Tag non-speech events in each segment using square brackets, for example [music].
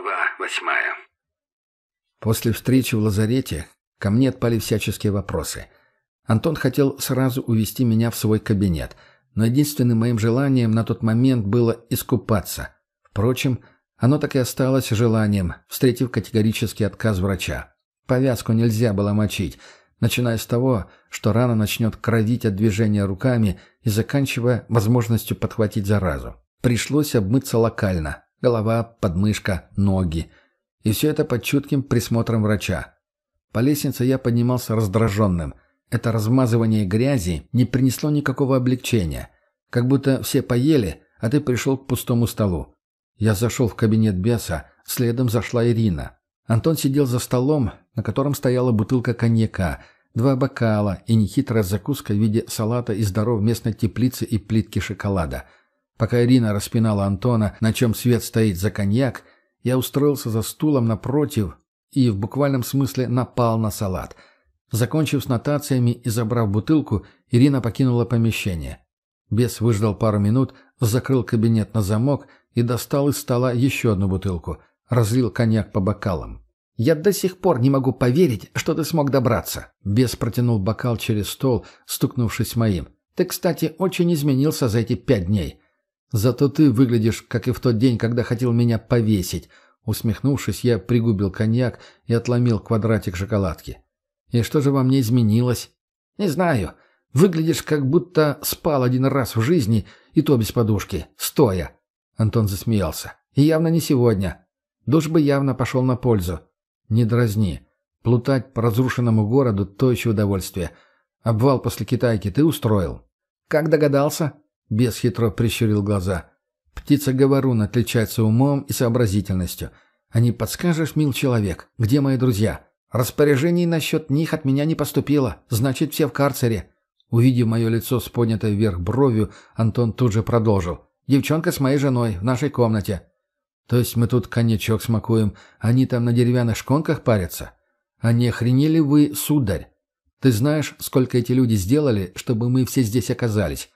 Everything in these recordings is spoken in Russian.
Глава восьмая. После встречи в лазарете ко мне отпали всяческие вопросы. Антон хотел сразу увести меня в свой кабинет, но единственным моим желанием на тот момент было искупаться. Впрочем, оно так и осталось желанием, встретив категорический отказ врача. Повязку нельзя было мочить, начиная с того, что рана начнет кровить от движения руками и заканчивая возможностью подхватить заразу. Пришлось обмыться локально. Голова, подмышка, ноги. И все это под чутким присмотром врача. По лестнице я поднимался раздраженным. Это размазывание грязи не принесло никакого облегчения. Как будто все поели, а ты пришел к пустому столу. Я зашел в кабинет беса, следом зашла Ирина. Антон сидел за столом, на котором стояла бутылка коньяка, два бокала и нехитрая закуска в виде салата из даров местной теплицы и плитки шоколада. Пока Ирина распинала Антона, на чем свет стоит за коньяк, я устроился за стулом напротив и в буквальном смысле напал на салат. Закончив с нотациями и забрав бутылку, Ирина покинула помещение. Бес выждал пару минут, закрыл кабинет на замок и достал из стола еще одну бутылку. Разлил коньяк по бокалам. «Я до сих пор не могу поверить, что ты смог добраться». Бес протянул бокал через стол, стукнувшись моим. «Ты, кстати, очень изменился за эти пять дней. Зато ты выглядишь, как и в тот день, когда хотел меня повесить». Усмехнувшись, я пригубил коньяк и отломил квадратик шоколадки. «И что же во мне изменилось?» «Не знаю. Выглядишь, как будто спал один раз в жизни, и то без подушки, стоя. Антон засмеялся. «И явно не сегодня. Душ бы явно пошел на пользу. Не дразни. Плутать по разрушенному городу — то еще удовольствие. Обвал после китайки ты устроил?» «Как догадался?» Бес хитро прищурил глаза. «Птица Говорун отличается умом и сообразительностью. А не подскажешь, мил человек, где мои друзья? Распоряжений насчет них от меня не поступило. Значит, все в карцере». Увидев мое лицо с поднятой вверх бровью, Антон тут же продолжил. Девчонка с моей женой в нашей комнате. То есть мы тут коньячок смакуем, они там на деревянных шконках парятся? А не охренели вы, сударь? Ты знаешь, сколько эти люди сделали, чтобы мы все здесь оказались?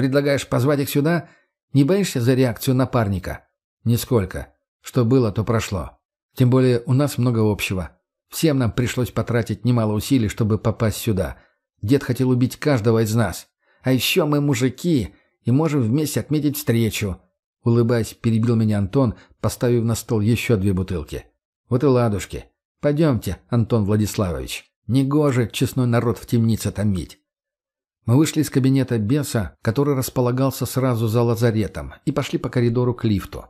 Предлагаешь позвать их сюда? Не боишься за реакцию напарника? Нисколько. Что было, то прошло. Тем более у нас много общего. Всем нам пришлось потратить немало усилий, чтобы попасть сюда. Дед хотел убить каждого из нас. А еще мы мужики, и можем вместе отметить встречу». Улыбаясь, перебил меня Антон, поставив на стол еще две бутылки. «Вот и ладушки. Пойдемте, Антон Владиславович. Негоже честной народ в темнице томить». Мы вышли из кабинета беса, который располагался сразу за лазаретом, и пошли по коридору к лифту.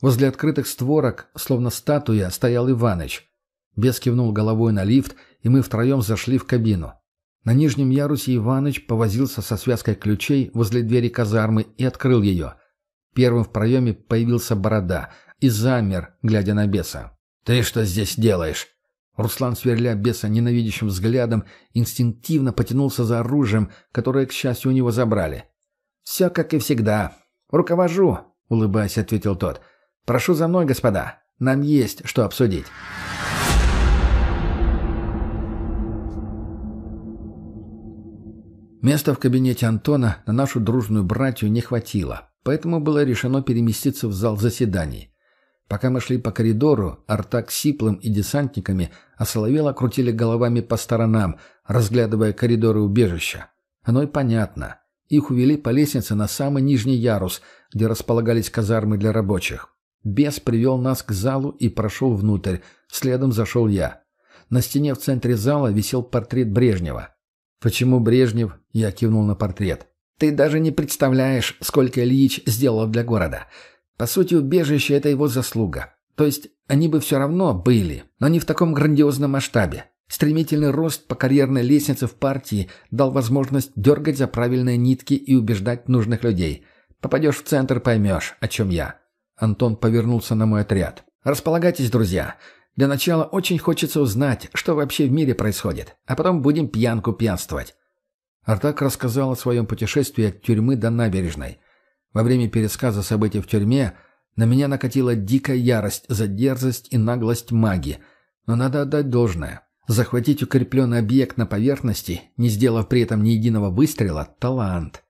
Возле открытых створок, словно статуя, стоял Иваныч. Бес кивнул головой на лифт, и мы втроем зашли в кабину. На нижнем ярусе Иваныч повозился со связкой ключей возле двери казармы и открыл ее. Первым в проеме появился борода и замер, глядя на беса. «Ты что здесь делаешь?» Руслан, сверля беса ненавидящим взглядом, инстинктивно потянулся за оружием, которое, к счастью, у него забрали. «Все как и всегда. Руковожу», — улыбаясь, ответил тот. «Прошу за мной, господа. Нам есть что обсудить». Места в кабинете Антона на нашу дружную братью не хватило, поэтому было решено переместиться в зал заседаний. Пока мы шли по коридору, Артак с Сиплым и десантниками осоловело крутили головами по сторонам, разглядывая коридоры убежища. Оно и понятно. Их увели по лестнице на самый нижний ярус, где располагались казармы для рабочих. Бес привел нас к залу и прошел внутрь. Следом зашел я. На стене в центре зала висел портрет Брежнева. «Почему Брежнев?» – я кивнул на портрет. «Ты даже не представляешь, сколько Ильич сделал для города. По сути, убежище – это его заслуга. То есть они бы все равно были, но не в таком грандиозном масштабе. Стремительный рост по карьерной лестнице в партии дал возможность дергать за правильные нитки и убеждать нужных людей. Попадешь в центр – поймешь, о чем я». Антон повернулся на мой отряд. «Располагайтесь, друзья. Для начала очень хочется узнать, что вообще в мире происходит, а потом будем пьянку пьянствовать». Артак рассказал о своем путешествии от тюрьмы до набережной. Во время пересказа событий в тюрьме на меня накатила дикая ярость за дерзость и наглость маги. Но надо отдать должное. Захватить укрепленный объект на поверхности, не сделав при этом ни единого выстрела – талант.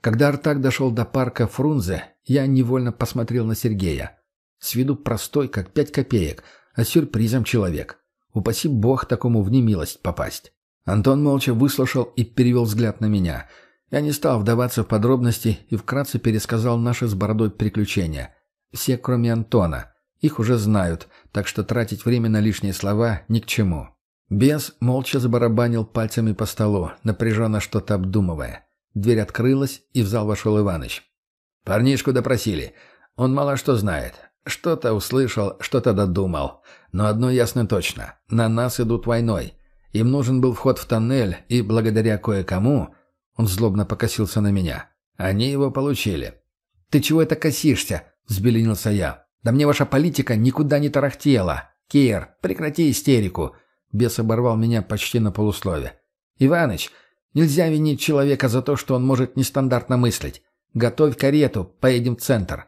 Когда Артак дошел до парка Фрунзе, я невольно посмотрел на Сергея. С виду простой, как пять копеек, а сюрпризом человек. Упаси бог такому в немилость попасть. Антон молча выслушал и перевел взгляд на меня. Я не стал вдаваться в подробности и вкратце пересказал наши с бородой приключения. Все, кроме Антона. Их уже знают, так что тратить время на лишние слова ни к чему. Бес молча забарабанил пальцами по столу, напряженно что-то обдумывая. Дверь открылась, и в зал вошел Иваныч. «Парнишку допросили. Он мало что знает. Что-то услышал, что-то додумал. Но одно ясно точно. На нас идут войной. Им нужен был вход в тоннель, и благодаря кое-кому...» Он злобно покосился на меня. «Они его получили». «Ты чего это косишься?» — взбеленился я. «Да мне ваша политика никуда не тарахтела. Кир, прекрати истерику». Бес оборвал меня почти на полуслове. «Иваныч, нельзя винить человека за то, что он может нестандартно мыслить. Готовь карету, поедем в центр».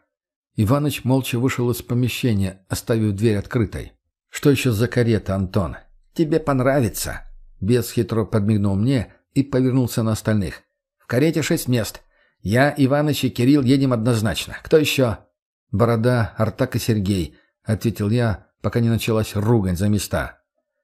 Иваныч молча вышел из помещения, оставив дверь открытой. «Что еще за карета, Антон?» «Тебе понравится». Бес хитро подмигнул мне и повернулся на остальных. «В карете шесть мест. Я, Иваныч и Кирилл едем однозначно. Кто еще?» «Борода, Артак и Сергей», — ответил я, пока не началась ругань за места.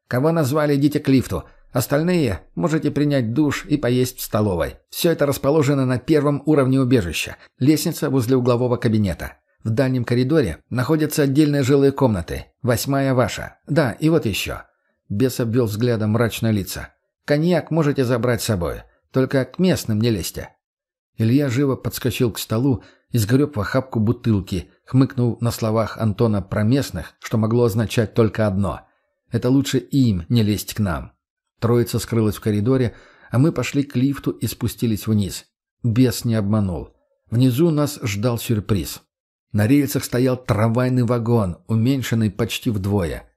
«Кого назвали, идите к лифту. Остальные можете принять душ и поесть в столовой. Все это расположено на первом уровне убежища. Лестница возле углового кабинета. В дальнем коридоре находятся отдельные жилые комнаты. Восьмая ваша. Да, и вот еще». Бес обвел взглядом мрачное лица. «Коньяк можете забрать с собой. Только к местным не лезьте». Илья живо подскочил к столу и сгреб в охапку бутылки, хмыкнув на словах Антона про местных, что могло означать только одно. «Это лучше им не лезть к нам». Троица скрылась в коридоре, а мы пошли к лифту и спустились вниз. Бес не обманул. Внизу нас ждал сюрприз. На рельсах стоял трамвайный вагон, уменьшенный почти вдвое.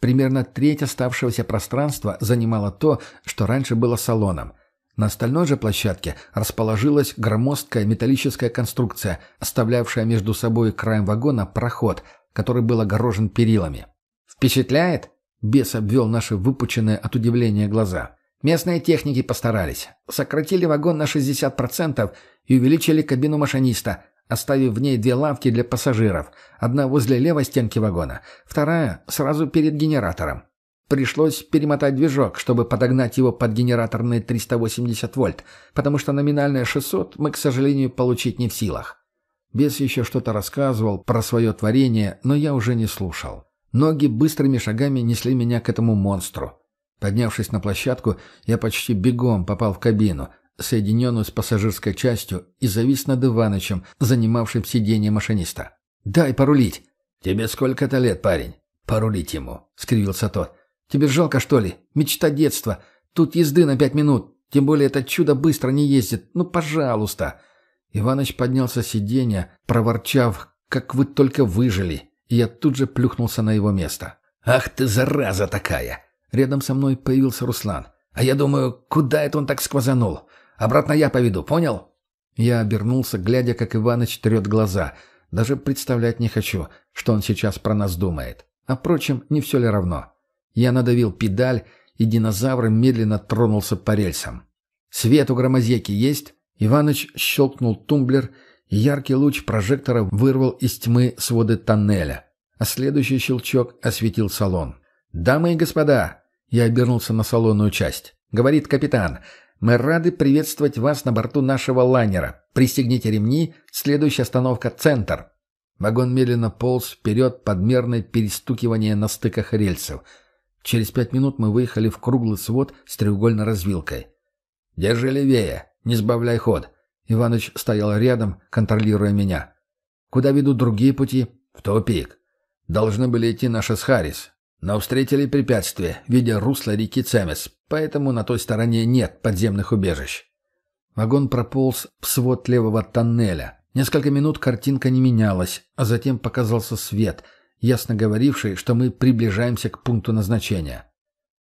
Примерно треть оставшегося пространства занимало то, что раньше было салоном. На остальной же площадке расположилась громоздкая металлическая конструкция, оставлявшая между собой краем вагона проход, который был огорожен перилами. «Впечатляет?» — бес обвел наши выпученные от удивления глаза. «Местные техники постарались. Сократили вагон на 60% и увеличили кабину машиниста, оставив в ней две лавки для пассажиров, одна возле левой стенки вагона, вторая сразу перед генератором. Пришлось перемотать движок, чтобы подогнать его под генераторные 380 вольт, потому что номинальные 600 мы, к сожалению, получить не в силах. Бес еще что-то рассказывал про свое творение, но я уже не слушал. Ноги быстрыми шагами несли меня к этому монстру. Поднявшись на площадку, я почти бегом попал в кабину, соединенную с пассажирской частью, и завис над Иванычем, занимавшим сиденье машиниста. «Дай порулить!» «Тебе сколько-то лет, парень?» «Порулить ему», — скривился тот. «Тебе жалко, что ли? Мечта детства. Тут езды на пять минут. Тем более это чудо быстро не ездит. Ну, пожалуйста!» Иваныч поднялся с сиденья, проворчав, «Как вы только выжили!» И я тут же плюхнулся на его место. «Ах ты, зараза такая!» Рядом со мной появился Руслан. «А я думаю, куда это он так сквозанул? Обратно я поведу, понял?» Я обернулся, глядя, как Иваныч трет глаза. Даже представлять не хочу, что он сейчас про нас думает. А впрочем, не все ли равно. Я надавил педаль, и динозавр медленно тронулся по рельсам. «Свет у громозеки есть?» Иваныч щелкнул тумблер, и яркий луч прожектора вырвал из тьмы своды тоннеля. А следующий щелчок осветил салон. «Дамы и господа!» Я обернулся на салонную часть. «Говорит капитан, мы рады приветствовать вас на борту нашего лайнера. Пристегните ремни. Следующая остановка — центр». Вагон медленно полз вперед под мерное перестукивание на стыках рельсов. Через пять минут мы выехали в круглый свод с треугольной развилкой. «Держи левее, не сбавляй ход». Иваныч стоял рядом, контролируя меня. «Куда ведут другие пути?» «В тупик. Должны были идти наши с Харрис. Но встретили препятствие в виде русла реки Цемес, поэтому на той стороне нет подземных убежищ. Вагон прополз в свод левого тоннеля. Несколько минут картинка не менялась, а затем показался свет, ясно говоривший, что мы приближаемся к пункту назначения.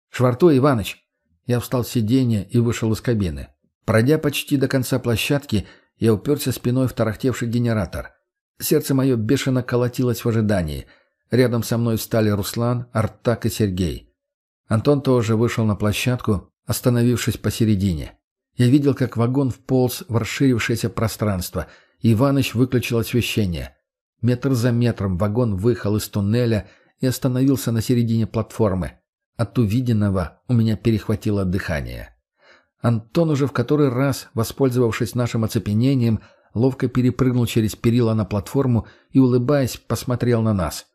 «Швартуй, Иваныч!» Я встал с сиденья и вышел из кабины. Пройдя почти до конца площадки, я уперся спиной в тарахтевший генератор. Сердце мое бешено колотилось в ожидании — Рядом со мной встали Руслан, Артак и Сергей. Антон тоже вышел на площадку, остановившись посередине. Я видел, как вагон вполз в расширившееся пространство, и Иваныч выключил освещение. Метр за метром вагон выехал из туннеля и остановился на середине платформы. От увиденного у меня перехватило дыхание. Антон уже в который раз, воспользовавшись нашим оцепенением, ловко перепрыгнул через перила на платформу и, улыбаясь, посмотрел на нас.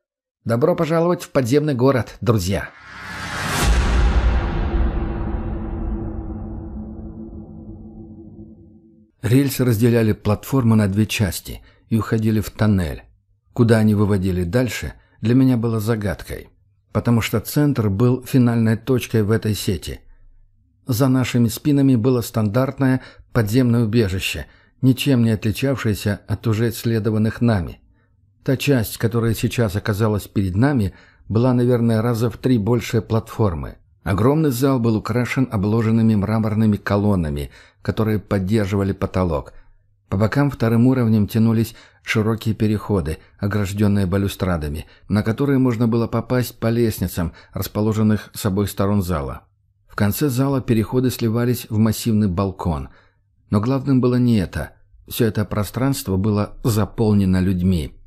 «Добро пожаловать в подземный город, друзья!» Рельсы разделяли платформу на две части и уходили в тоннель. Куда они выводили дальше, для меня было загадкой, потому что центр был финальной точкой в этой сети. За нашими спинами было стандартное подземное убежище, ничем не отличавшееся от уже исследованных нами. Та часть, которая сейчас оказалась перед нами, была, наверное, раза в три больше платформы. Огромный зал был украшен обложенными мраморными колоннами, которые поддерживали потолок. По бокам вторым уровнем тянулись широкие переходы, огражденные балюстрадами, на которые можно было попасть по лестницам, расположенных с обоих сторон зала. В конце зала переходы сливались в массивный балкон. Но главным было не это. Все это пространство было заполнено людьми.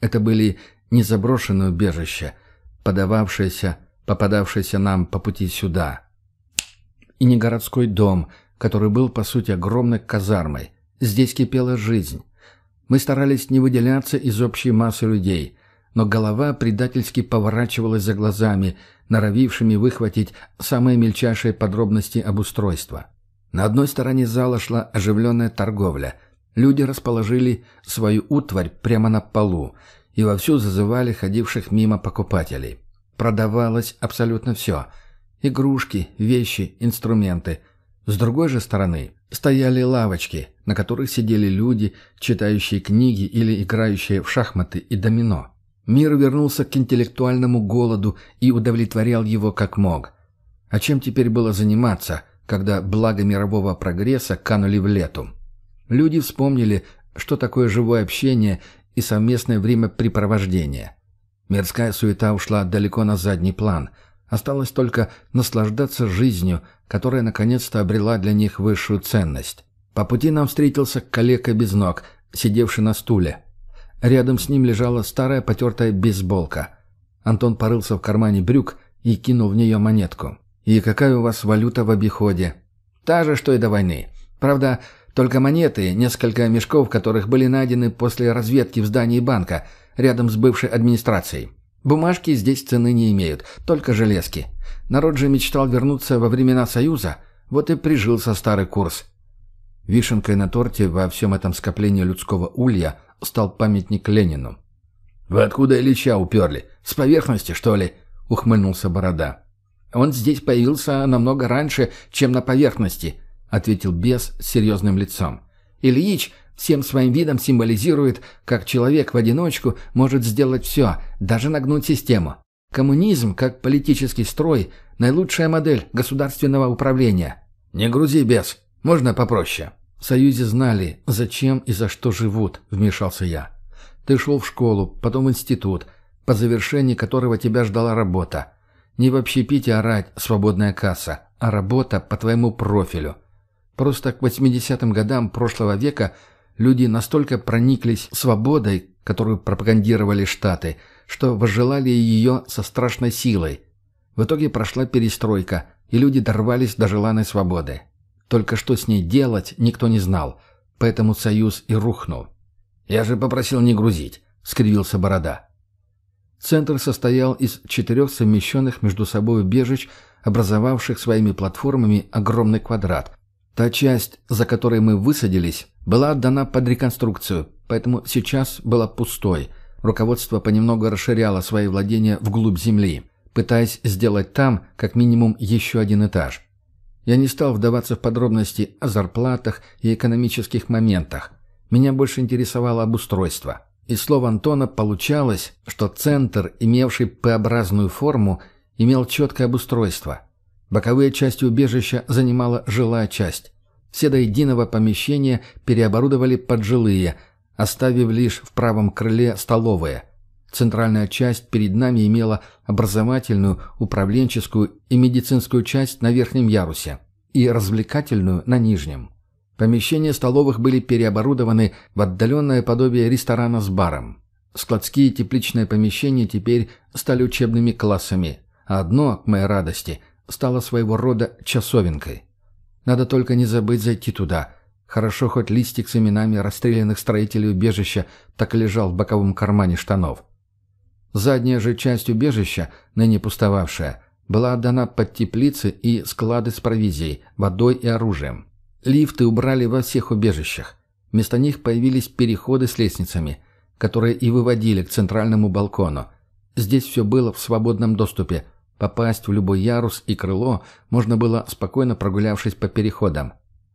Это были не заброшенные убежища, подававшиеся, попадавшиеся нам по пути сюда. И не городской дом, который был, по сути, огромной казармой. Здесь кипела жизнь. Мы старались не выделяться из общей массы людей, но голова предательски поворачивалась за глазами, норовившими выхватить самые мельчайшие подробности обустройства. На одной стороне зала шла оживленная торговля – Люди расположили свою утварь прямо на полу и вовсю зазывали ходивших мимо покупателей. Продавалось абсолютно все. Игрушки, вещи, инструменты. С другой же стороны стояли лавочки, на которых сидели люди, читающие книги или играющие в шахматы и домино. Мир вернулся к интеллектуальному голоду и удовлетворял его как мог. А чем теперь было заниматься, когда благо мирового прогресса канули в лету? Люди вспомнили, что такое живое общение и совместное времяпрепровождение. Мирская суета ушла далеко на задний план. Осталось только наслаждаться жизнью, которая наконец-то обрела для них высшую ценность. По пути нам встретился калека без ног, сидевший на стуле. Рядом с ним лежала старая потертая бейсболка. Антон порылся в кармане брюк и кинул в нее монетку. «И какая у вас валюта в обиходе?» «Та же, что и до войны. Правда, только монеты, несколько мешков, которых были найдены после разведки в здании банка, рядом с бывшей администрацией. Бумажки здесь цены не имеют, только железки. Народ же мечтал вернуться во времена Союза, вот и прижился старый курс. Вишенкой на торте во всем этом скоплении людского улья стал памятник Ленину. «Вы откуда Ильича уперли? С поверхности, что ли?» — ухмыльнулся Борода. «Он здесь появился намного раньше, чем на поверхности», — ответил бес с серьезным лицом. «Ильич всем своим видом символизирует, как человек в одиночку может сделать все, даже нагнуть систему. Коммунизм, как политический строй, наилучшая модель государственного управления. Не грузи, бес, можно попроще». «В Союзе знали, зачем и за что живут», — вмешался я. «Ты шел в школу, потом в институт, по завершении которого тебя ждала работа. Не в общепите орать «свободная касса», а работа по твоему профилю. Просто к 80-м годам прошлого века люди настолько прониклись свободой, которую пропагандировали Штаты, что возжелали ее со страшной силой. В итоге прошла перестройка, и люди дорвались до желанной свободы. Только что с ней делать никто не знал, поэтому союз и рухнул. «Я же попросил не грузить», — скривился Борода. Центр состоял из четырех совмещенных между собой убежищ, образовавших своими платформами огромный квадрат, Та часть, за которой мы высадились, была отдана под реконструкцию, поэтому сейчас была пустой. Руководство понемногу расширяло свои владения вглубь земли, пытаясь сделать там как минимум еще один этаж. Я не стал вдаваться в подробности о зарплатах и экономических моментах. Меня больше интересовало обустройство. Из слов Антона получалось, что центр, имевший П-образную форму, имел четкое обустройство – Боковые части убежища занимала жилая часть. Все до единого помещения переоборудовали под жилые, оставив лишь в правом крыле столовые. Центральная часть перед нами имела образовательную, управленческую и медицинскую часть на верхнем ярусе и развлекательную на нижнем. Помещения столовых были переоборудованы в отдаленное подобие ресторана с баром. Складские тепличные помещения теперь стали учебными классами, а одно, к моей радости, стало своего рода часовенкой. Надо только не забыть зайти туда. Хорошо хоть листик с именами расстрелянных строителей убежища так и лежал в боковом кармане штанов. Задняя же часть убежища, ныне пустовавшая, была отдана под теплицы и склады с провизией, водой и оружием. Лифты убрали во всех убежищах. Вместо них появились переходы с лестницами, которые и выводили к центральному балкону. Здесь все было в свободном доступе. Попасть в любой ярус и крыло можно было, спокойно прогулявшись по переходам.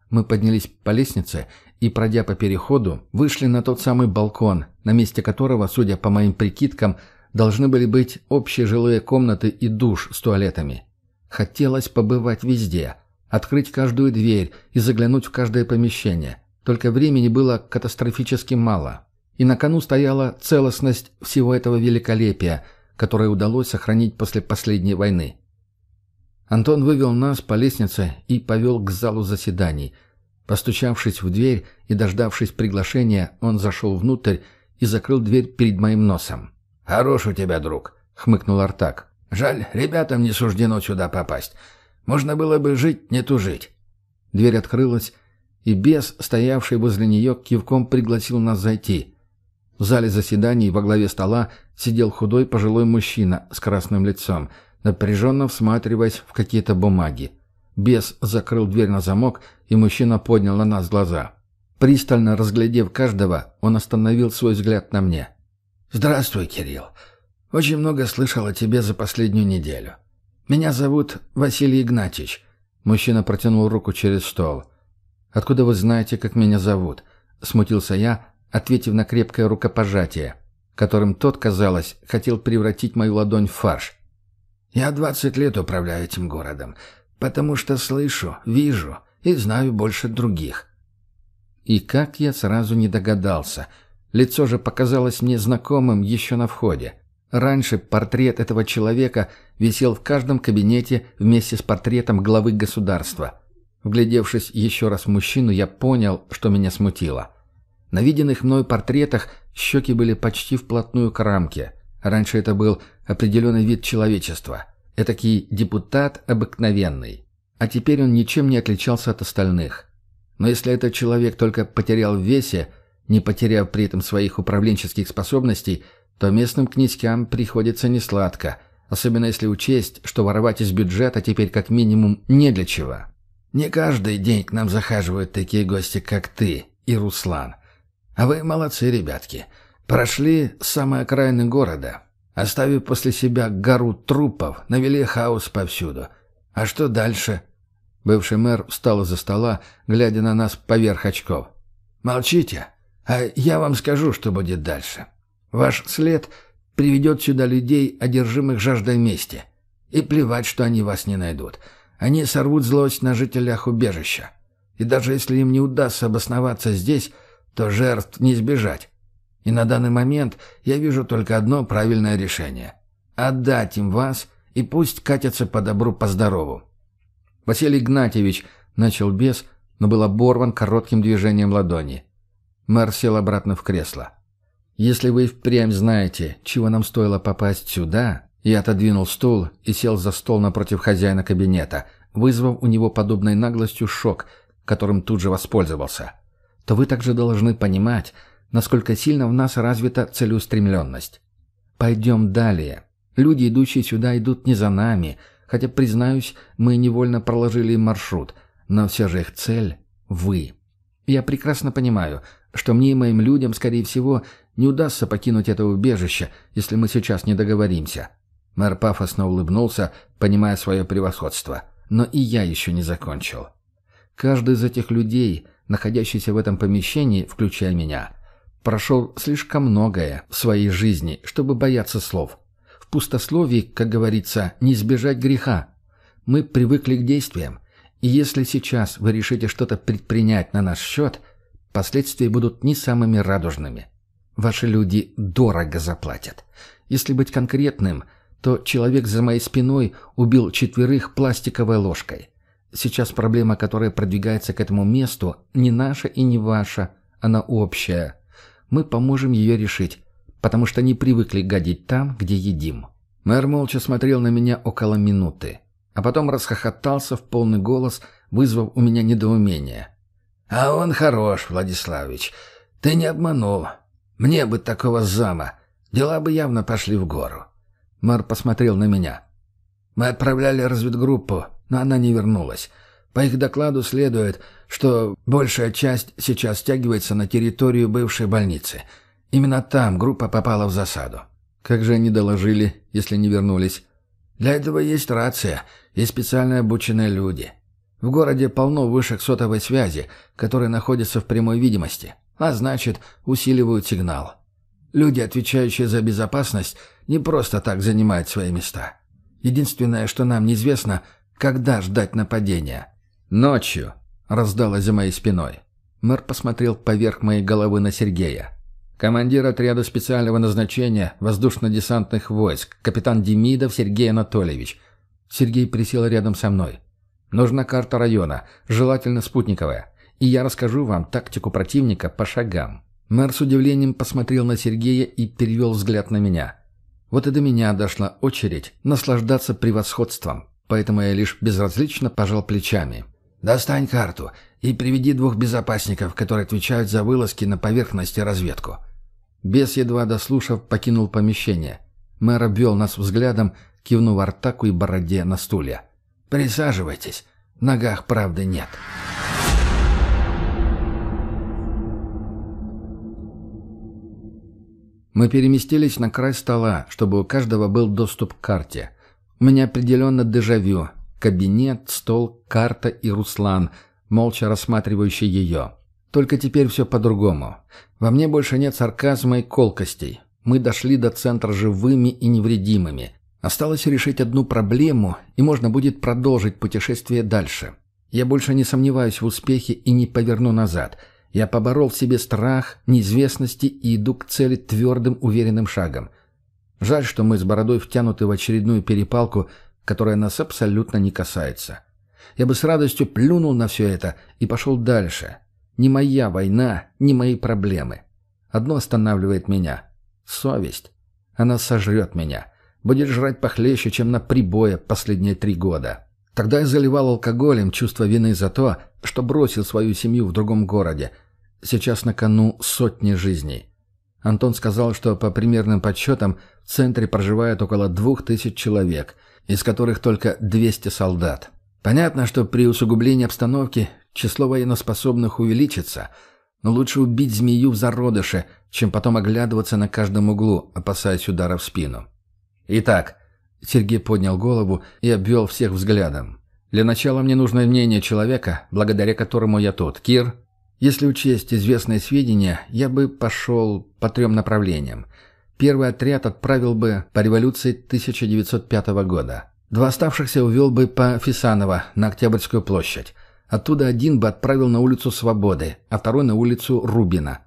Мы поднялись по лестнице и, пройдя по переходу, вышли на тот самый балкон, на месте которого, судя по моим прикидкам, должны были быть общие жилые комнаты и душ с туалетами. Хотелось побывать везде, открыть каждую дверь и заглянуть в каждое помещение. Только времени было катастрофически мало. И на кону стояла целостность всего этого великолепия, которое удалось сохранить после последней войны. Антон вывел нас по лестнице и повел к залу заседаний. Постучавшись в дверь и дождавшись приглашения, он зашел внутрь и закрыл дверь перед моим носом. «Хорош у тебя друг», — хмыкнул Артак. «Жаль, ребятам не суждено сюда попасть. Можно было бы жить, не тужить». Дверь открылась, и бес, стоявший возле нее, кивком пригласил нас зайти. В зале заседаний во главе стола сидел худой пожилой мужчина с красным лицом, напряженно всматриваясь в какие-то бумаги. Бес закрыл дверь на замок, и мужчина поднял на нас глаза. Пристально разглядев каждого, он остановил свой взгляд на мне. «Здравствуй, Кирилл. Очень много слышал о тебе за последнюю неделю. Меня зовут Василий Игнатьевич». Мужчина протянул руку через стол. «Откуда вы знаете, как меня зовут?» Смутился я, ответив на крепкое рукопожатие, которым тот, казалось, хотел превратить мою ладонь в фарш. «Я двадцать лет управляю этим городом, потому что слышу, вижу и знаю больше других». И как я сразу не догадался — Лицо же показалось мне знакомым еще на входе. Раньше портрет этого человека висел в каждом кабинете вместе с портретом главы государства. Вглядевшись еще раз в мужчину, я понял, что меня смутило. На виденных мной портретах щеки были почти вплотную к рамке. Раньше это был определенный вид человечества. Этакий депутат обыкновенный. А теперь он ничем не отличался от остальных. Но если этот человек только потерял в весе, не потеряв при этом своих управленческих способностей, то местным князькам приходится несладко, особенно если учесть, что воровать из бюджета теперь как минимум не для чего. Не каждый день к нам захаживают такие гости, как ты и Руслан. А вы молодцы, ребятки. Прошли самые окраины города, оставив после себя гору трупов, навели хаос повсюду. А что дальше?» Бывший мэр встал из-за стола, глядя на нас поверх очков. «Молчите. А я вам скажу, что будет дальше. Ваш след приведет сюда людей, одержимых жаждой мести. И плевать, что они вас не найдут. Они сорвут злость на жителях убежища. И даже если им не удастся обосноваться здесь, то жертв не избежать. И на данный момент я вижу только одно правильное решение. Отдать им вас, и пусть катятся по добру, по здорову. Василий Игнатьевич начал бес, но был оборван коротким движением ладони. Мэр сел обратно в кресло. «Если вы впрямь знаете, чего нам стоило попасть сюда...» Я отодвинул стул и сел за стол напротив хозяина кабинета, вызвав у него подобной наглостью шок, которым тут же воспользовался. «То вы также должны понимать, насколько сильно в нас развита целеустремленность. Пойдем далее. Люди, идущие сюда, идут не за нами, хотя, признаюсь, мы невольно проложили маршрут, но все же их цель — вы. Я прекрасно понимаю, что мне и моим людям, скорее всего, не удастся покинуть это убежище, если мы сейчас не договоримся». Мэр пафосно улыбнулся, понимая свое превосходство. Но и я еще не закончил. Каждый из этих людей, находящийся в этом помещении, включая меня, прошел слишком многое в своей жизни, чтобы бояться слов. В пустословии, как говорится, не избежать греха. Мы привыкли к действиям, и если сейчас вы решите что-то предпринять на наш счет – Последствия будут не самыми радужными. Ваши люди дорого заплатят. Если быть конкретным, то человек за моей спиной убил четверых пластиковой ложкой. Сейчас проблема, которая продвигается к этому месту, не наша и не ваша, она общая. Мы поможем ее решить. потому что не привыкли гадить там, где едим. Мэр молча смотрел на меня около минуты, а потом расхохотался в полный голос, вызвав у меня недоумение. «А он хорош, Владиславич. Ты не обманул. Мне бы такого зама. Дела бы явно пошли в гору». Мэр посмотрел на меня. «Мы отправляли разведгруппу, но она не вернулась. По их докладу следует, что большая часть сейчас стягивается на территорию бывшей больницы. Именно там группа попала в засаду. Как же они доложили, если не вернулись? Для этого есть рация и специально обученные люди. В городе полно вышек сотовой связи, которые находятся в прямой видимости, а значит, усиливают сигнал. Люди, отвечающие за безопасность, не просто так занимают свои места. Единственное, что нам неизвестно, когда ждать нападения. «Ночью», — раздалось за моей спиной. Мэр посмотрел поверх моей головы на Сергея. Командир отряда специального назначения воздушно-десантных войск, капитан Демидов Сергей Анатольевич. Сергей присел рядом со мной. Нужна карта района, желательно спутниковая. И я расскажу вам тактику противника по шагам. Мэр с удивлением посмотрел на Сергея и перевел взгляд на меня. Вот и до меня дошла очередь наслаждаться превосходством, поэтому я лишь безразлично пожал плечами. «Достань карту и приведи двух безопасников, которые отвечают за вылазки на поверхность и разведку». Бес, едва дослушав, покинул помещение. Мэр обвел нас взглядом, кивнув Артаку и Бороде на стулья. «Присаживайтесь. В ногах правды нет». Мы переместились на край стола, чтобы у каждого был доступ к карте. У меня определенно дежавю, Кабинет, стол, карта и Руслан, молча рассматривающий ее. Только теперь все по-другому. Во мне больше нет сарказма и колкостей. Мы дошли до центра живыми и невредимыми. Осталось решить одну проблему, и можно будет продолжить путешествие дальше. Я больше не сомневаюсь в успехе и не поверну назад. Я поборол в себе страх, неизвестности и иду к цели твердым, уверенным шагом. Жаль, что мы с Бородой втянуты в очередную перепалку, которая нас абсолютно не касается. Я бы с радостью плюнул на все это и пошел дальше. Не моя война, не мои проблемы. Одно останавливает меня — совесть. Она сожрет меня. Будет жрать похлеще, чем на прибое последние три года. Тогда я заливал алкоголем чувство вины за то, что бросил свою семью в другом городе. Сейчас на кону сотни жизней. Антон сказал, что по примерным подсчетам в центре проживает около двух тысяч человек — из которых только 200 солдат. Понятно, что при усугублении обстановки число военноспособных увеличится, но лучше убить змею в зародыше, чем потом оглядываться на каждом углу, опасаясь удара в спину. Итак, Сергей поднял голову и обвел всех взглядом. Для начала мне нужно мнение человека, благодаря которому я тут. Кир, если учесть известные сведения, я бы пошел по трем направлениям. Первый отряд отправил бы по революции 1905 года. Два оставшихся увел бы по Фисаново на Октябрьскую площадь. Оттуда один бы отправил на улицу Свободы, а второй на улицу Рубина.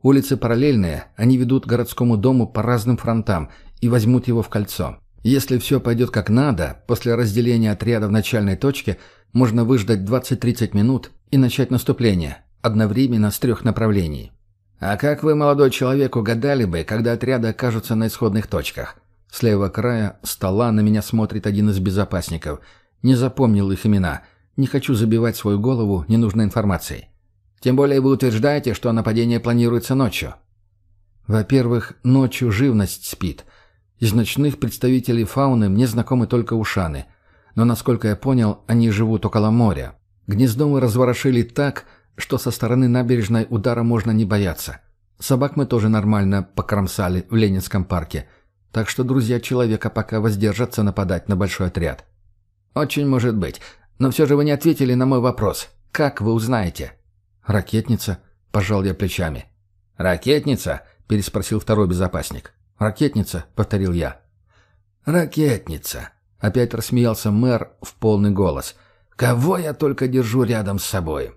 Улицы параллельные, они ведут городскому дому по разным фронтам и возьмут его в кольцо. Если все пойдет как надо, после разделения отряда в начальной точке можно выждать 20-30 минут и начать наступление, одновременно с трех направлений. «А как вы, молодой человек, угадали бы, когда отряды окажутся на исходных точках?» С левого края стола на меня смотрит один из безопасников. Не запомнил их имена. Не хочу забивать свою голову ненужной информацией. Тем более вы утверждаете, что нападение планируется ночью. Во-первых, ночью живность спит. Из ночных представителей фауны мне знакомы только ушаны. Но, насколько я понял, они живут около моря. Гнездо мы разворошили так, что со стороны набережной удара можно не бояться. Собак мы тоже нормально покромсали в Ленинском парке. Так что друзья человека пока воздержатся нападать на большой отряд. Очень может быть. Но все же вы не ответили на мой вопрос. Как вы узнаете? Ракетница. Пожал я плечами. Ракетница? Переспросил второй безопасник. Ракетница, повторил я. Ракетница. Опять рассмеялся мэр в полный голос. Кого я только держу рядом с собой.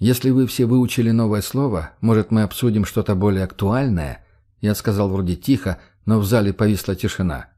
«Если вы все выучили новое слово, может, мы обсудим что-то более актуальное?» Я сказал вроде тихо, но в зале повисла тишина.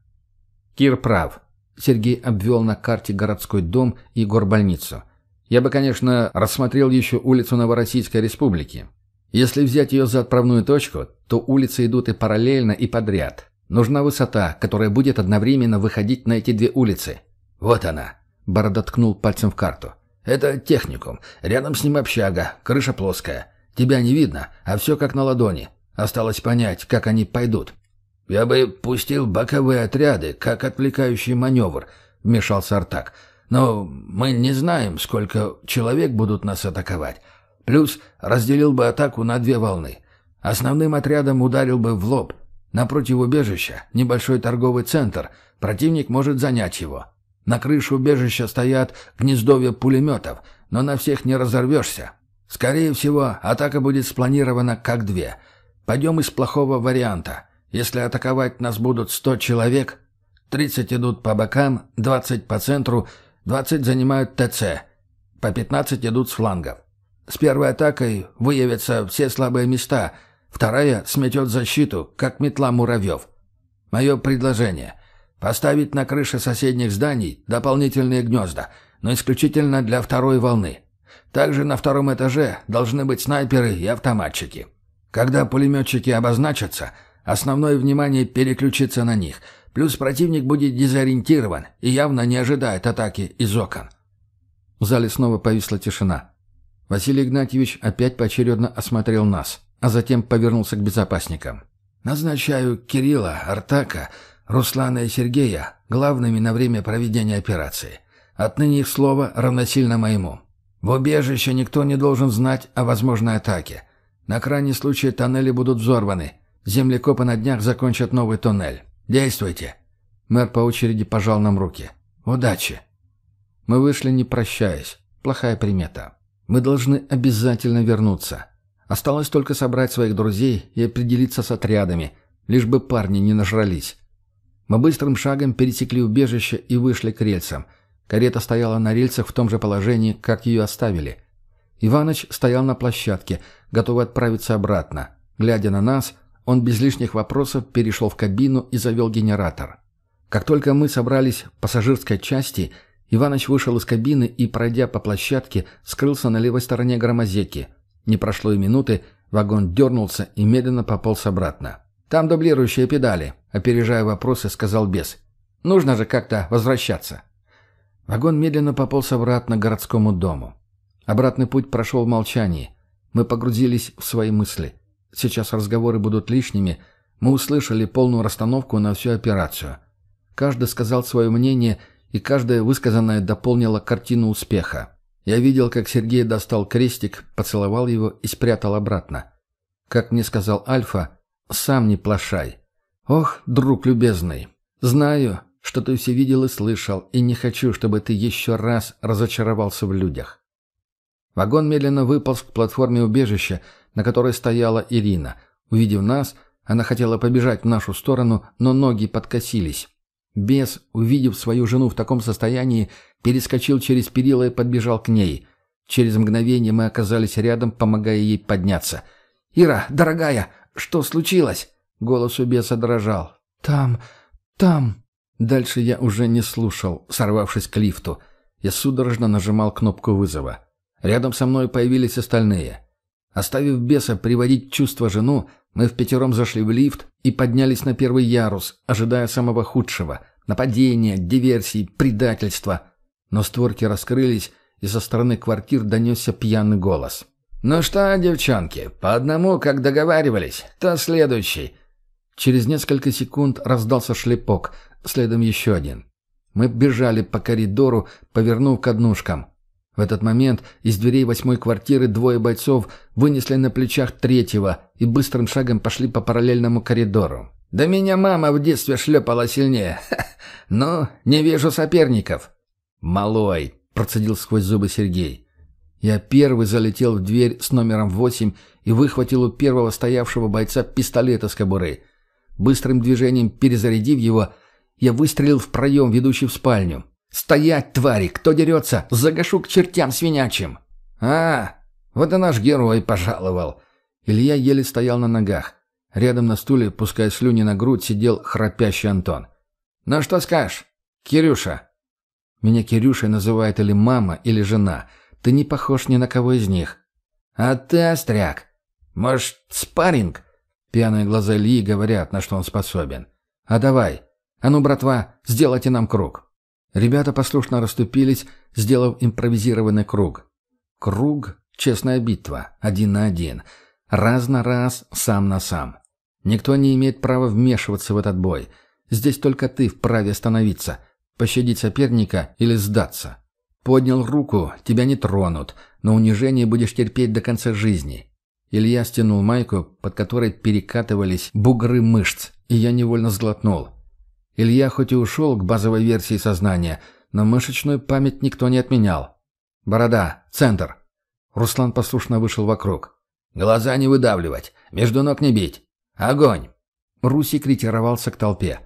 «Кир прав». Сергей обвел на карте городской дом и горбольницу. «Я бы, конечно, рассмотрел еще улицу Новороссийской Республики. Если взять ее за отправную точку, то улицы идут и параллельно, и подряд. Нужна высота, которая будет одновременно выходить на эти две улицы. Вот она. Борода ткнул пальцем в карту. Это техникум. Рядом с ним общага, крыша плоская. Тебя не видно, а все как на ладони. Осталось понять, как они пойдут. «Я бы пустил боковые отряды, как отвлекающий маневр», — вмешался Артак. «Но мы не знаем, сколько человек будут нас атаковать. Плюс разделил бы атаку на две волны. Основным отрядом ударил бы в лоб. Напротив убежища небольшой торговый центр. Противник может занять его. На крыше убежища стоят гнездовья пулеметов, но на всех не разорвешься. Скорее всего, атака будет спланирована как две. Пойдем из плохого варианта. Если атаковать нас будут сто человек, тридцать идут по бокам, двадцать по центру, двадцать занимают ТЦ, по пятнадцать идут с флангов. С первой атакой выявятся все слабые места, вторая сметет защиту, как метла муравьев. Мое предложение — поставить на крыше соседних зданий дополнительные гнезда, но исключительно для второй волны. Также на втором этаже должны быть снайперы и автоматчики. Когда пулеметчики обозначатся, основное внимание переключится на них, плюс противник будет дезориентирован и явно не ожидает атаки из окон. В зале снова повисла тишина. Василий Игнатьевич опять поочередно осмотрел нас, а затем повернулся к безопасникам. «Назначаю Кирилла, Артака, Руслана и Сергея главными на время проведения операции. Отныне их слово равносильно моему. В убежище никто не должен знать о возможной атаке. На крайний случай тоннели будут взорваны. Землекопы на днях закончат новый туннель. Действуйте!» Мэр по очереди пожал нам руки. «Удачи!» Мы вышли, не прощаясь. Плохая примета. Мы должны обязательно вернуться. Осталось только собрать своих друзей и определиться с отрядами, лишь бы парни не нажрались. Мы быстрым шагом пересекли убежище и вышли к рельсам. Карета стояла на рельсах в том же положении, как ее оставили. Иваныч стоял на площадке, готовый отправиться обратно. Глядя на нас, он без лишних вопросов перешел в кабину и завел генератор. Как только мы собрались в пассажирской части – Иваныч вышел из кабины и, пройдя по площадке, скрылся на левой стороне громозеки. Не прошло и минуты, вагон дернулся и медленно пополз обратно. «Там дублирующие педали», — опережая вопросы, сказал бес. «Нужно же как-то возвращаться». Вагон медленно пополз обратно к городскому дому. Обратный путь прошел в молчании. Мы погрузились в свои мысли. Сейчас разговоры будут лишними. Мы услышали полную расстановку на всю операцию. Каждый сказал свое мнение — и каждое высказанное дополнило картину успеха. Я видел, как Сергей достал крестик, поцеловал его и спрятал обратно. Как мне сказал Альфа, сам не плашай. Ох, друг любезный, знаю, что ты все видел и слышал, и не хочу, чтобы ты еще раз разочаровался в людях. Вагон медленно выполз к платформе убежища, на которой стояла Ирина. Увидев нас, она хотела побежать в нашу сторону, но ноги подкосились. Бес, увидев свою жену в таком состоянии, перескочил через перила и подбежал к ней. Через мгновение мы оказались рядом, помогая ей подняться. «Ира, дорогая, что случилось?» Голос у беса дрожал. «Там, там...» Дальше я уже не слушал, сорвавшись к лифту. Я судорожно нажимал кнопку вызова. Рядом со мной появились остальные. Оставив беса приводить чувство жену, мы в пятером зашли в лифт и поднялись на первый ярус, ожидая самого худшего — нападения, диверсий, предательства. Но створки раскрылись, и со стороны квартир донесся пьяный голос. «Ну что, девчонки, по одному, как договаривались, то следующий». Через несколько секунд раздался шлепок, следом еще один. Мы бежали по коридору, повернув к однушкам. В этот момент из дверей восьмой квартиры двое бойцов вынесли на плечах третьего и быстрым шагом пошли по параллельному коридору. «Да меня мама в детстве шлепала сильнее. [laughs] Но не вижу соперников». «Малой», — процедил сквозь зубы Сергей. Я первый залетел в дверь с номером восемь и выхватил у первого стоявшего бойца пистолет из кобуры. Быстрым движением перезарядив его, я выстрелил в проем, ведущий в спальню. «Стоять, твари! Кто дерется? Загашу к чертям свинячим!» «А, вот и наш герой пожаловал!» Илья еле стоял на ногах. Рядом на стуле, пуская слюни на грудь, сидел храпящий Антон. «Ну что скажешь, Кирюша?» Меня Кирюшей называет или мама, или жена. Ты не похож ни на кого из них. «А ты остряк!» Может, спарринг?» Пьяные глаза Ильи говорят, на что он способен. «А давай. А ну, братва, сделайте нам круг». Ребята послушно расступились, сделав импровизированный круг. Круг — честная битва, один на один. Раз на раз, сам на сам. Никто не имеет права вмешиваться в этот бой. Здесь только ты вправе остановиться, пощадить соперника или сдаться. Поднял руку, тебя не тронут, но унижение будешь терпеть до конца жизни. Илья стянул майку, под которой перекатывались бугры мышц, и я невольно сглотнул. Илья хоть и ушел к базовой версии сознания, но мышечную память никто не отменял. «Борода, центр». Руслан послушно вышел вокруг. «Глаза не выдавливать, между ног не бить. Огонь!» Русик ретировался к толпе.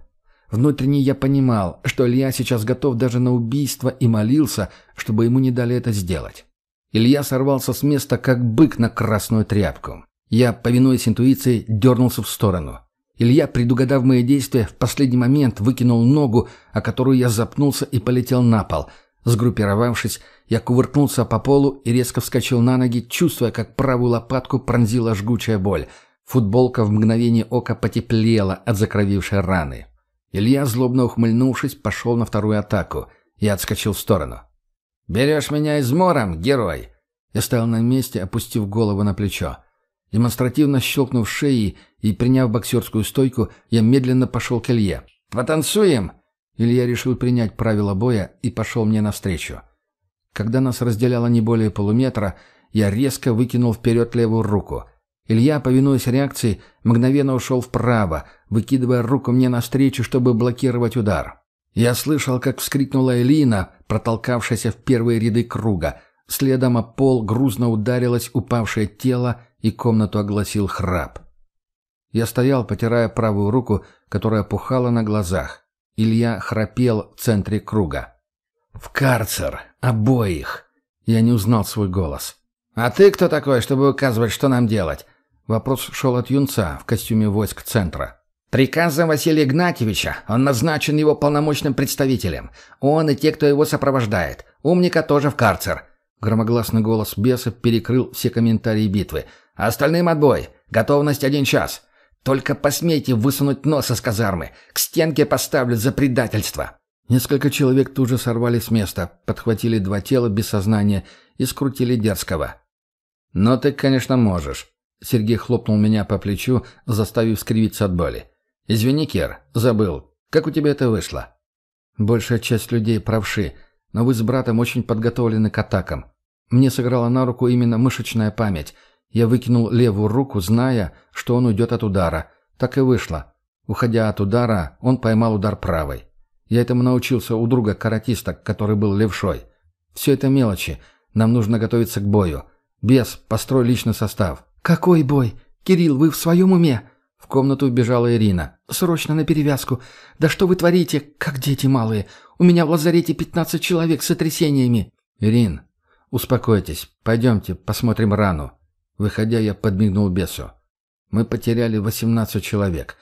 Внутренне я понимал, что Илья сейчас готов даже на убийство и молился, чтобы ему не дали это сделать. Илья сорвался с места, как бык на красную тряпку. Я, повинуясь интуиции, дернулся в сторону. Илья, предугадав мои действия, в последний момент выкинул ногу, о которую я запнулся и полетел на пол. Сгруппировавшись, я кувыркнулся по полу и резко вскочил на ноги, чувствуя, как правую лопатку пронзила жгучая боль. Футболка в мгновение ока потеплела от закровившей раны. Илья, злобно ухмыльнувшись, пошел на вторую атаку. Я отскочил в сторону. «Берешь меня измором, герой!» Я стоял на месте, опустив голову на плечо. Демонстративно щелкнув шеей и приняв боксерскую стойку, я медленно пошел к Илье. «Потанцуем!» Илья решил принять правила боя и пошел мне навстречу. Когда нас разделяло не более полуметра, я резко выкинул вперед левую руку. Илья, повинуясь реакции, мгновенно ушел вправо, выкидывая руку мне навстречу, чтобы блокировать удар. Я слышал, как вскрикнула Элина, протолкавшаяся в первые ряды круга. Следом о пол грузно ударилось упавшее тело, и комнату огласил храп. Я стоял, потирая правую руку, которая пухала на глазах. Илья храпел в центре круга. «В карцер! Обоих!» Я не узнал свой голос. «А ты кто такой, чтобы указывать, что нам делать?» Вопрос шел от юнца в костюме войск центра. «Приказом Василия Игнатьевича он назначен его полномочным представителем. Он и те, кто его сопровождает. Умника тоже в карцер». Громогласный голос беса перекрыл все комментарии битвы. «Остальным отбой! Готовность один час! Только посмейте высунуть нос из казармы! К стенке поставлю за предательство!» Несколько человек тут же сорвали с места, подхватили два тела без сознания и скрутили дерзкого. «Но ты, конечно, можешь». Сергей хлопнул меня по плечу, заставив скривиться от боли. «Извини, Кер, забыл. Как у тебя это вышло?» «Большая часть людей правши, но вы с братом очень подготовлены к атакам. Мне сыграла на руку именно мышечная память. Я выкинул левую руку, зная, что он уйдет от удара. Так и вышло. Уходя от удара, он поймал удар правой. Я этому научился у друга каратиста, который был левшой. Все это мелочи. Нам нужно готовиться к бою. Бес, построй личный состав. «Какой бой? Кирилл, вы в своем уме?» В комнату вбежала Ирина. «Срочно на перевязку. Да что вы творите, как дети малые? У меня в лазарете пятнадцать человек с сотрясениями». «Ирин, успокойтесь. Пойдемте, посмотрим рану». Выходя, я подмигнул бесу. Мы потеряли 18 человек.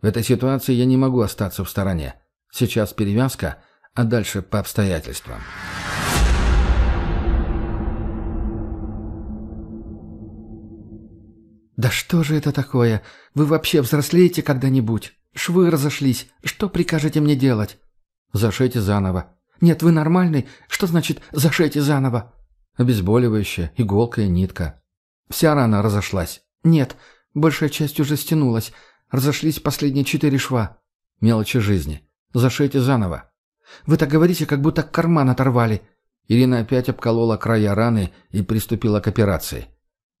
В этой ситуации я не могу остаться в стороне. Сейчас перевязка, а дальше по обстоятельствам. «Да что же это такое? Вы вообще взрослеете когда-нибудь? Швы разошлись. Что прикажете мне делать?» «Зашейте заново». «Нет, вы нормальный? Что значит «зашейте заново»?» «Обезболивающее, иголка и нитка. Вся рана разошлась. Нет, большая часть уже стянулась. Разошлись последние четыре шва. Мелочи жизни. Зашейте заново. Вы так говорите, как будто карман оторвали. Ирина опять обколола края раны и приступила к операции.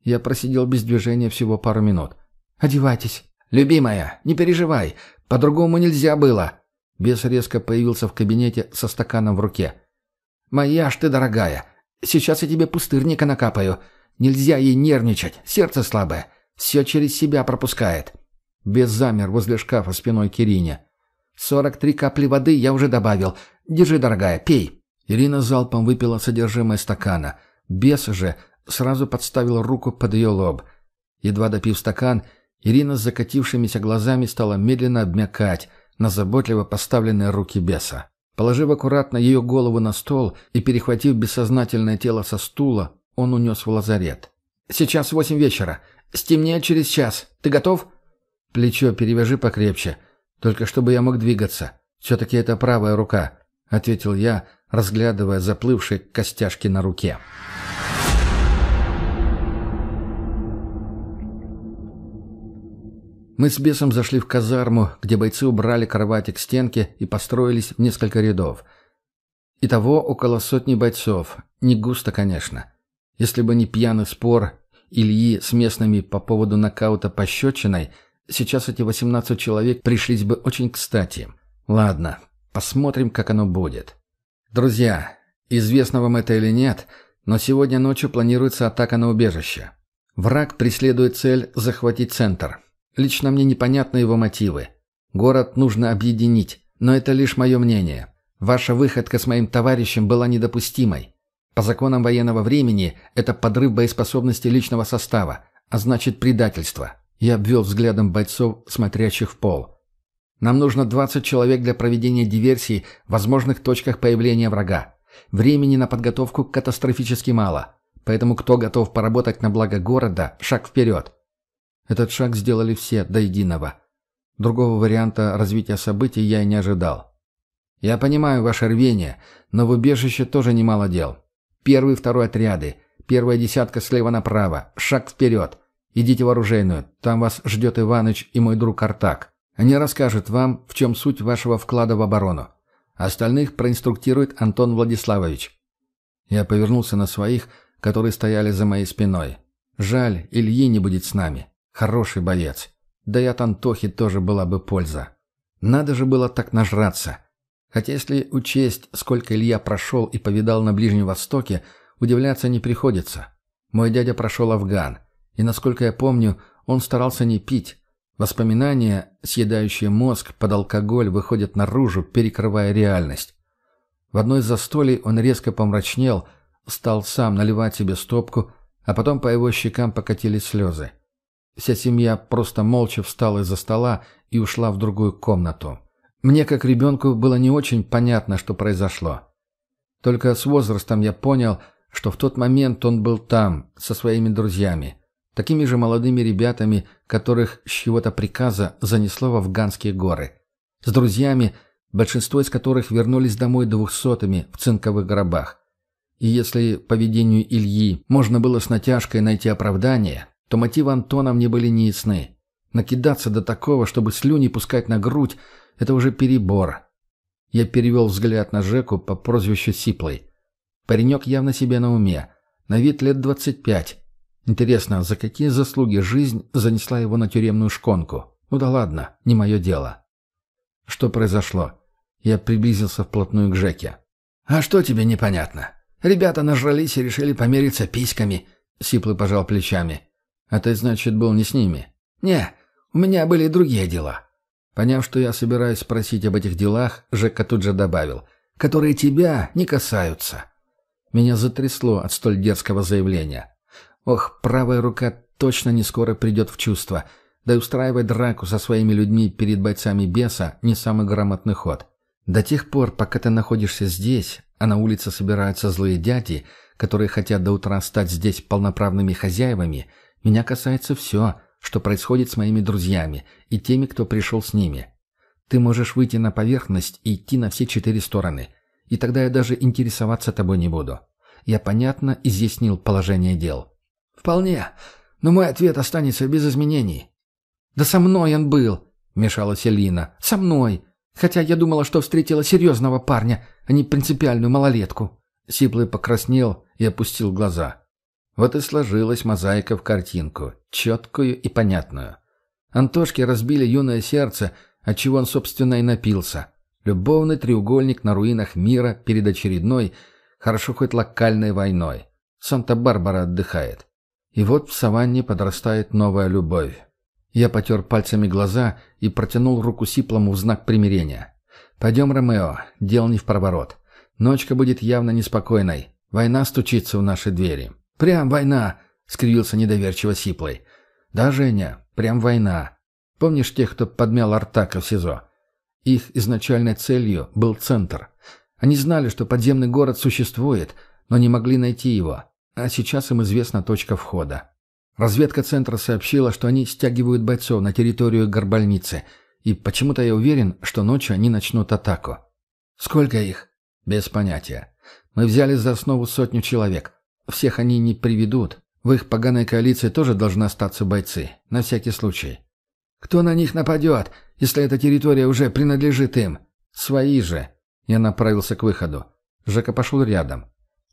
Я просидел без движения всего пару минут. «Одевайтесь». «Любимая, не переживай. По-другому нельзя было». Бес резко появился в кабинете со стаканом в руке. «Моя ж ты дорогая. Сейчас я тебе пустырника накапаю. Нельзя ей нервничать, сердце слабое. Все через себя пропускает. Без замер возле шкафа спиной к Ирине. «Сорок три капли воды я уже добавил. Держи, дорогая, пей». Ирина залпом выпила содержимое стакана. Бес же сразу подставил руку под ее лоб. Едва допив стакан, Ирина с закатившимися глазами стала медленно обмякать на заботливо поставленные руки беса. Положив аккуратно ее голову на стол и перехватив бессознательное тело со стула, он унес в лазарет. «Сейчас восемь вечера. Стемнеет через час. Ты готов?» «Плечо перевяжи покрепче. Только чтобы я мог двигаться. Все-таки это правая рука», — ответил я, разглядывая заплывшие костяшки на руке. Мы с бесом зашли в казарму, где бойцы убрали кровати к стенке и построились в несколько рядов. Итого около сотни бойцов. Не густо, конечно. Если бы не пьяный спор Ильи с местными по поводу нокаута пощечиной, сейчас эти 18 человек пришлись бы очень кстати. Ладно, посмотрим, как оно будет. Друзья, известно вам это или нет, но сегодня ночью планируется атака на убежище. Враг преследует цель захватить центр. Лично мне непонятны его мотивы. Город нужно объединить, но это лишь мое мнение. Ваша выходка с моим товарищем была недопустимой. По законам военного времени это подрыв боеспособности личного состава, а значит предательство. Я обвел взглядом бойцов, смотрящих в пол. Нам нужно 20 человек для проведения диверсий в возможных точках появления врага. Времени на подготовку катастрофически мало. Поэтому кто готов поработать на благо города, шаг вперед. Этот шаг сделали все до единого. Другого варианта развития событий я и не ожидал. Я понимаю ваше рвение, но в убежище тоже немало дел. Первый, второй отряды, первая десятка слева направо, шаг вперед. Идите в оружейную, там вас ждет Иваныч и мой друг Артак. Они расскажут вам, в чем суть вашего вклада в оборону. Остальных проинструктирует Антон Владиславович. Я повернулся на своих, которые стояли за моей спиной. Жаль, Ильи не будет с нами. Хороший боец. Да и от Антохи тоже была бы польза. Надо же было так нажраться. Хотя если учесть, сколько Илья прошел и повидал на Ближнем Востоке, удивляться не приходится. Мой дядя прошел Афган, и, насколько я помню, он старался не пить. Воспоминания, съедающие мозг под алкоголь, выходят наружу, перекрывая реальность. В одной из застолий он резко помрачнел, стал сам наливать себе стопку, а потом по его щекам покатились слезы. Вся семья просто молча встала из-за стола и ушла в другую комнату. Мне, как ребенку, было не очень понятно, что произошло. Только с возрастом я понял, что в тот момент он был там, со своими друзьями, такими же молодыми ребятами, которых с чего-то приказа занесло в Афганские горы. С друзьями, большинство из которых вернулись домой двухсотыми в цинковых гробах. И если поведению Ильи можно было с натяжкой найти оправдание, то мотивы Антона мне были неясны. Накидаться до такого, чтобы слюни пускать на грудь, это уже перебор. Я перевел взгляд на Жеку по прозвищу Сиплый. Паренек явно себе на уме. На вид лет двадцать пять. Интересно, за какие заслуги жизнь занесла его на тюремную шконку? Ну да ладно, не мое дело. Что произошло? Я приблизился вплотную к Жеке. «А что тебе непонятно? Ребята нажрались и решили помериться письками», — Сиплый пожал плечами. «А ты, значит, был не с ними?» «Не, у меня были другие дела». Поняв, что я собираюсь спросить об этих делах, Жека тут же добавил, «которые тебя не касаются». Меня затрясло от столь дерзкого заявления. Ох, правая рука точно не скоро придет в чувство, да и устраивать драку со своими людьми перед бойцами беса не самый грамотный ход. До тех пор, пока ты находишься здесь, а на улице собираются злые дяди, которые хотят до утра стать здесь полноправными хозяевами – меня касается все, что происходит с моими друзьями и теми, кто пришел с ними. Ты можешь выйти на поверхность и идти на все четыре стороны, и тогда я даже интересоваться тобой не буду. Я понятно изъяснил положение дел. «Вполне, но мой ответ останется без изменений». «Да со мной он был», — мешалась Элина. «Со мной. Хотя я думала, что встретила серьезного парня, а не принципиальную малолетку». Сиплый покраснел и опустил глаза. Вот и сложилась мозаика в картинку, четкую и понятную. Антошке разбили юное сердце, отчего он, собственно, и напился. Любовный треугольник на руинах мира перед очередной, хорошо хоть локальной войной. Санта-Барбара отдыхает. И вот в саванне подрастает новая любовь. Я потер пальцами глаза и протянул руку Сиплому в знак примирения. «Пойдем, Ромео, дел не в проворот. Ночка будет явно неспокойной. Война стучится в наши двери». «Прям война!» — скривился недоверчиво Сиплый. «Да, Женя, прям война. Помнишь тех, кто подмял Артака в СИЗО? Их изначальной целью был центр. Они знали, что подземный город существует, но не могли найти его. А сейчас им известна точка входа. Разведка центра сообщила, что они стягивают бойцов на территорию горбольницы, и почему-то я уверен, что ночью они начнут атаку. Сколько их? Без понятия. Мы взяли за основу сотню человек. Всех они не приведут. В их поганой коалиции тоже должны остаться бойцы. На всякий случай. Кто на них нападет, если эта территория уже принадлежит им? Свои же. Я направился к выходу. Жека пошел рядом.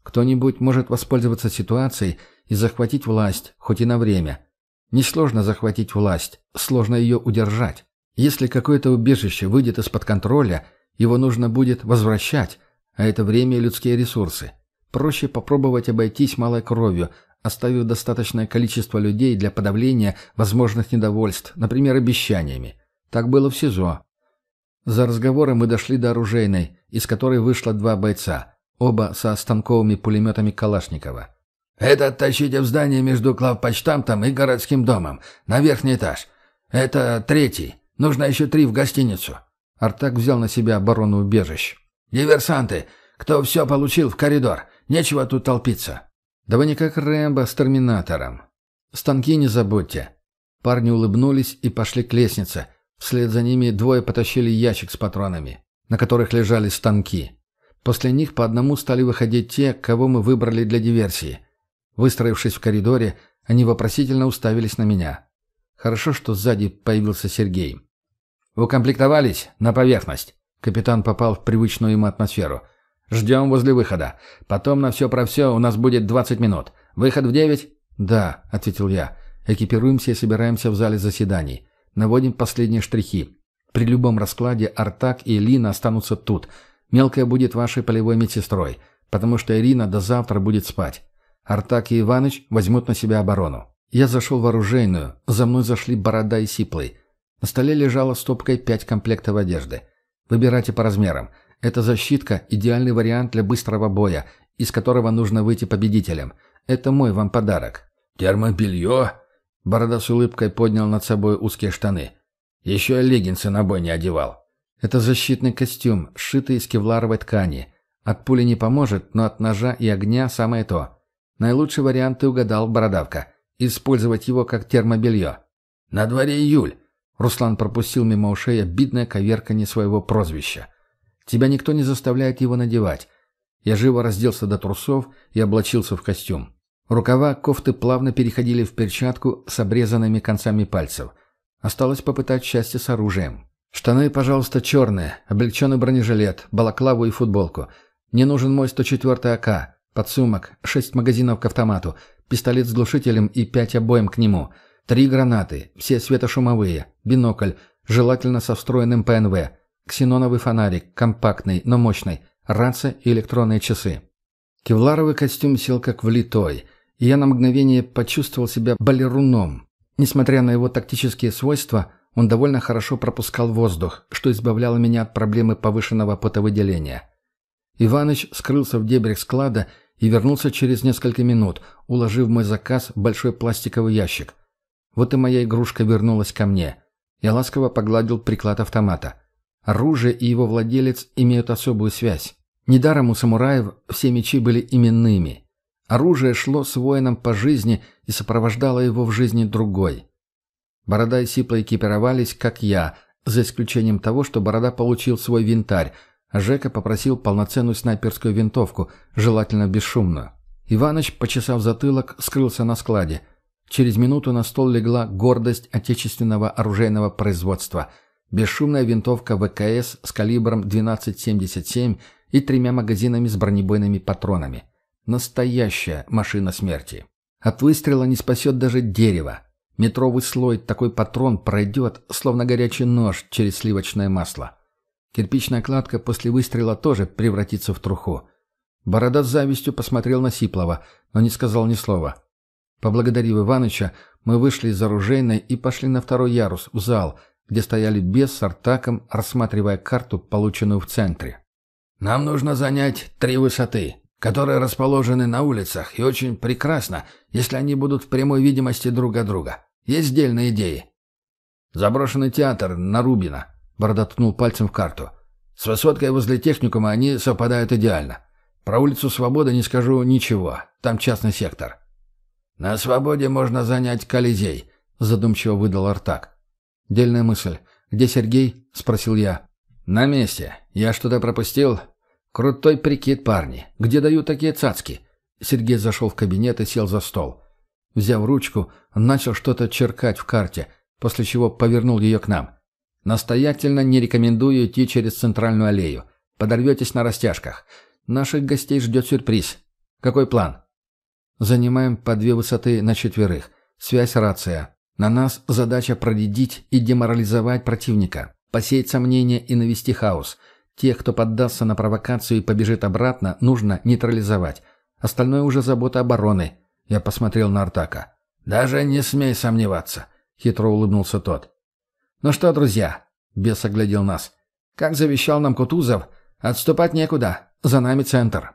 Кто-нибудь может воспользоваться ситуацией и захватить власть, хоть и на время. Несложно захватить власть, сложно ее удержать. Если какое-то убежище выйдет из-под контроля, его нужно будет возвращать, а это время и людские ресурсы. Проще попробовать обойтись малой кровью, оставив достаточное количество людей для подавления возможных недовольств, например, обещаниями. Так было в СИЗО. За разговором мы дошли до оружейной, из которой вышло два бойца, оба со станковыми пулеметами Калашникова. «Это тащите в здание между главпочтамтом и городским домом, на верхний этаж. Это третий. Нужно еще три в гостиницу». Артак взял на себя оборону убежищ. «Диверсанты! Кто все получил в коридор? Нечего тут толпиться». «Да вы не как Рэмбо с Терминатором. Станки не забудьте». Парни улыбнулись и пошли к лестнице. Вслед за ними двое потащили ящик с патронами, на которых лежали станки. После них по одному стали выходить те, кого мы выбрали для диверсии. Выстроившись в коридоре, они вопросительно уставились на меня. Хорошо, что сзади появился Сергей. «Укомплектовались? На поверхность!» Капитан попал в привычную ему атмосферу. «Ждем возле выхода. Потом на все про все у нас будет 20 минут. Выход в девять?» «Да», — ответил я. «Экипируемся и собираемся в зале заседаний. Наводим последние штрихи. При любом раскладе Артак и Элина останутся тут. Мелкая будет вашей полевой медсестрой, потому что Ирина до завтра будет спать. Артак и Иваныч возьмут на себя оборону. Я зашел в оружейную. За мной зашли Борода и Сиплый. На столе лежала стопкой пять комплектов одежды. Выбирайте по размерам. Эта защитка – идеальный вариант для быстрого боя, из которого нужно выйти победителем. Это мой вам подарок». «Термобелье?» Борода с улыбкой поднял над собой узкие штаны. «Еще и леггинсы на бой не одевал». «Это защитный костюм, сшитый из кевларовой ткани. От пули не поможет, но от ножа и огня самое то. Наилучший вариант ты угадал, бородавка. Использовать его как термобелье». «На дворе июль». Руслан пропустил мимо ушей обидное коверканье своего прозвища. Тебя никто не заставляет его надевать. Я живо разделся до трусов и облачился в костюм. Рукава кофты плавно переходили в перчатку с обрезанными концами пальцев. Осталось попытать счастье с оружием. Штаны, пожалуйста, черные, облегченный бронежилет, балаклаву и футболку. Мне нужен мой 104 АК, подсумок, шесть магазинов к автомату, пистолет с глушителем и пять обоим к нему, три гранаты, все светошумовые, бинокль, желательно со встроенным ПНВ, Ксеноновый фонарик, компактный, но мощный, рация и электронные часы. Кевларовый костюм сел как влитой, и я на мгновение почувствовал себя балеруном. Несмотря на его тактические свойства, он довольно хорошо пропускал воздух, что избавляло меня от проблемы повышенного потовыделения. Иваныч скрылся в дебрях склада и вернулся через несколько минут, уложив мой заказ в большой пластиковый ящик. Вот и моя игрушка вернулась ко мне. Я ласково погладил приклад автомата. Оружие и его владелец имеют особую связь. Недаром у самураев все мечи были именными. Оружие шло с воином по жизни и сопровождало его в жизни другой. Борода и Сипла экипировались, как я, за исключением того, что Борода получил свой винтарь, а Жека попросил полноценную снайперскую винтовку, желательно бесшумную. Иваныч, почесав затылок, скрылся на складе. Через минуту на стол легла гордость отечественного оружейного производства – Бесшумная винтовка ВКС с калибром 12,77 и тремя магазинами с бронебойными патронами. Настоящая машина смерти. От выстрела не спасет даже дерево. Метровый слой такой патрон пройдет, словно горячий нож через сливочное масло. Кирпичная кладка после выстрела тоже превратится в труху. Борода с завистью посмотрел на Сиплова, но не сказал ни слова. Поблагодарив Иваныча, мы вышли из оружейной и пошли на второй ярус, в зал – где стояли без с Артаком, рассматривая карту, полученную в центре. «Нам нужно занять три высоты, которые расположены на улицах, и очень прекрасно, если они будут в прямой видимости друг от друга. Есть дельные идеи». «Заброшенный театр на Рубина», — Борода ткнул пальцем в карту. «С высоткой возле техникума они совпадают идеально. Про улицу Свободы не скажу ничего, там частный сектор». «На свободе можно занять Колизей», — задумчиво выдал Артак. «Дельная мысль. Где Сергей?» — спросил я. «На месте. Я что-то пропустил?» «Крутой прикид, парни. Где дают такие цацки?» Сергей зашел в кабинет и сел за стол. Взяв ручку, начал что-то черкать в карте, после чего повернул ее к нам. «Настоятельно не рекомендую идти через центральную аллею. Подорветесь на растяжках. Наших гостей ждет сюрприз. Какой план?» «Занимаем по две высоты на четверых. Связь рация. На нас задача проредить и деморализовать противника, посеять сомнения и навести хаос. Тех, кто поддастся на провокацию и побежит обратно, нужно нейтрализовать. Остальное уже забота обороны. Я посмотрел на Артака. «Даже не смей сомневаться», — хитро улыбнулся тот. «Ну что, друзья?» — бес оглядел нас. «Как завещал нам Кутузов, отступать некуда. За нами центр».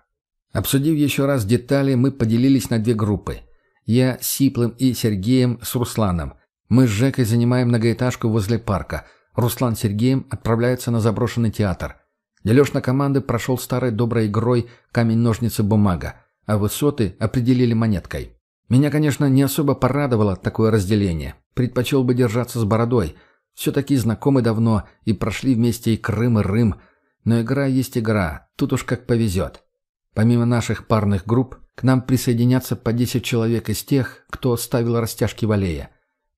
Обсудив еще раз детали, мы поделились на две группы. Я с Сиплым и Сергеем с Русланом. Мы с Жекой занимаем многоэтажку возле парка. Руслан с Сергеем отправляются на заброшенный театр. Дележ на команды прошел старой доброй игрой камень-ножницы-бумага, а высоты определили монеткой. Меня, конечно, не особо порадовало такое разделение. Предпочел бы держаться с бородой. Все-таки знакомы давно и прошли вместе и Крым, и Рым. Но игра есть игра, тут уж как повезет. Помимо наших парных групп, к нам присоединятся по 10 человек из тех, кто ставил растяжки в аллее.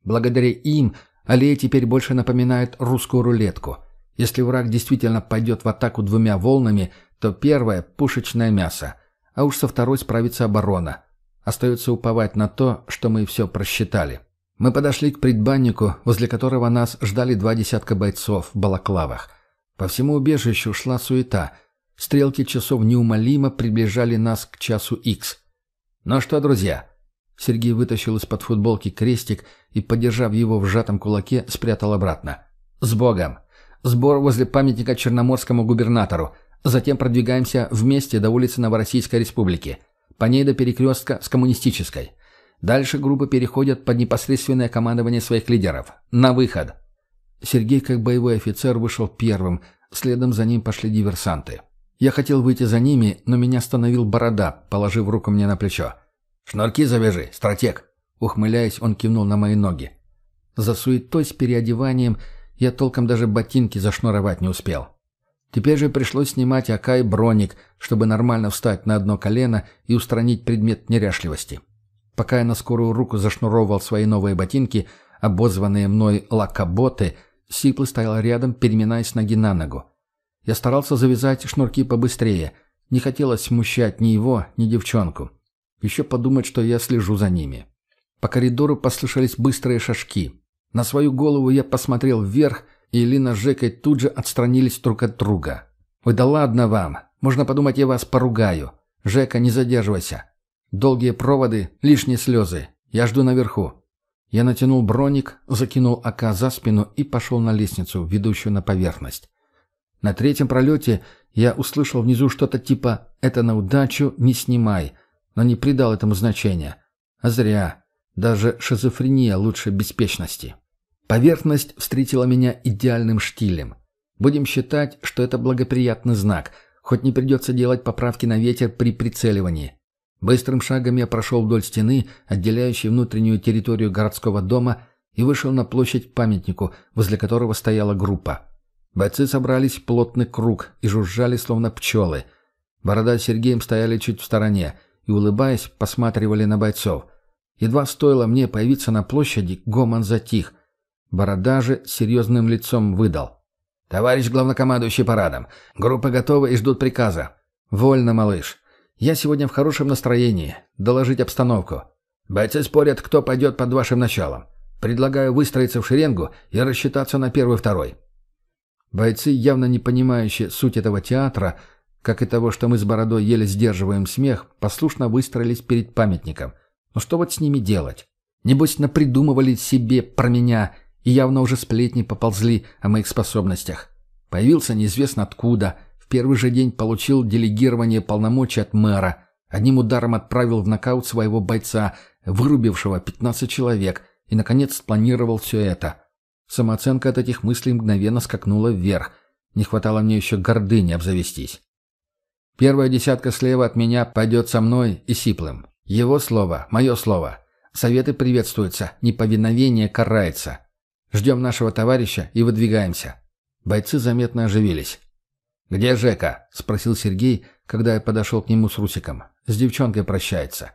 Благодаря им аллея теперь больше напоминает русскую рулетку – если враг действительно пойдет в атаку двумя волнами, то первое – пушечное мясо, а уж со второй справится оборона. Остается уповать на то, что мы все просчитали. Мы подошли к предбаннику, возле которого нас ждали два десятка бойцов в балаклавах. По всему убежищу шла суета. Стрелки часов неумолимо приближали нас к часу Х. «Ну что, друзья?» Сергей вытащил из-под футболки крестик и, подержав его в сжатом кулаке, спрятал обратно. «С Богом!» Сбор возле памятника черноморскому губернатору. Затем продвигаемся вместе до улицы Новороссийской Республики. По ней до перекрестка с коммунистической. Дальше группы переходят под непосредственное командование своих лидеров. На выход. Сергей, как боевой офицер, вышел первым. Следом за ним пошли диверсанты. Я хотел выйти за ними, но меня остановил Борода, положив руку мне на плечо. «Шнурки завяжи, стратег!» Ухмыляясь, он кивнул на мои ноги. За суетой с переодеванием – я толком даже ботинки зашнуровать не успел. Теперь же пришлось снимать АК и броник, чтобы нормально встать на одно колено и устранить предмет неряшливости. Пока я на скорую руку зашнуровывал свои новые ботинки, обозванные мной лакоботы, Сиплый стоял рядом, переминаясь ноги на ногу. Я старался завязать шнурки побыстрее. Не хотелось смущать ни его, ни девчонку. Еще подумать, что я слежу за ними. По коридору послышались быстрые шажки. На свою голову я посмотрел вверх, и Лина с Жекой тут же отстранились друг от друга. «Ой, да ладно вам! Можно подумать, я вас поругаю. Жека, не задерживайся. Долгие проводы, лишние слезы. Я жду наверху». Я натянул броник, закинул АК за спину и пошел на лестницу, ведущую на поверхность. На третьем пролете я услышал внизу что-то типа «это на удачу, не снимай», но не придал этому значения. А зря. Даже шизофрения лучше беспечности. Поверхность встретила меня идеальным штилем. Будем считать, что это благоприятный знак, хоть не придется делать поправки на ветер при прицеливании. Быстрым шагом я прошел вдоль стены, отделяющей внутреннюю территорию городского дома, и вышел на площадь к памятнику, возле которого стояла группа. Бойцы собрались в плотный круг и жужжали, словно пчелы. Борода с Сергеем стояли чуть в стороне и, улыбаясь, посматривали на бойцов – Едва стоило мне появиться на площади, гомон затих. Борода же серьезным лицом выдал. «Товарищ главнокомандующий парадом, группа готова и ждут приказа». «Вольно, малыш. Я сегодня в хорошем настроении. Доложить обстановку. Бойцы спорят, кто пойдет под вашим началом. Предлагаю выстроиться в шеренгу и рассчитаться на первый-второй». Бойцы, явно не понимающие суть этого театра, как и того, что мы с Бородой еле сдерживаем смех, послушно выстроились перед памятником – но что вот с ними делать? Небось, напридумывали себе про меня и явно уже сплетни поползли о моих способностях. Появился неизвестно откуда, в первый же день получил делегирование полномочий от мэра, одним ударом отправил в нокаут своего бойца, вырубившего 15 человек, и, наконец, спланировал все это. Самооценка от этих мыслей мгновенно скакнула вверх. Не хватало мне еще гордыни обзавестись. Первая десятка слева от меня пойдет со мной и Сиплым. Его слово, мое слово. Советы приветствуются, неповиновение карается. Ждем нашего товарища и выдвигаемся». Бойцы заметно оживились. «Где Жека?» — спросил Сергей, когда я подошел к нему с Русиком. «С девчонкой прощается».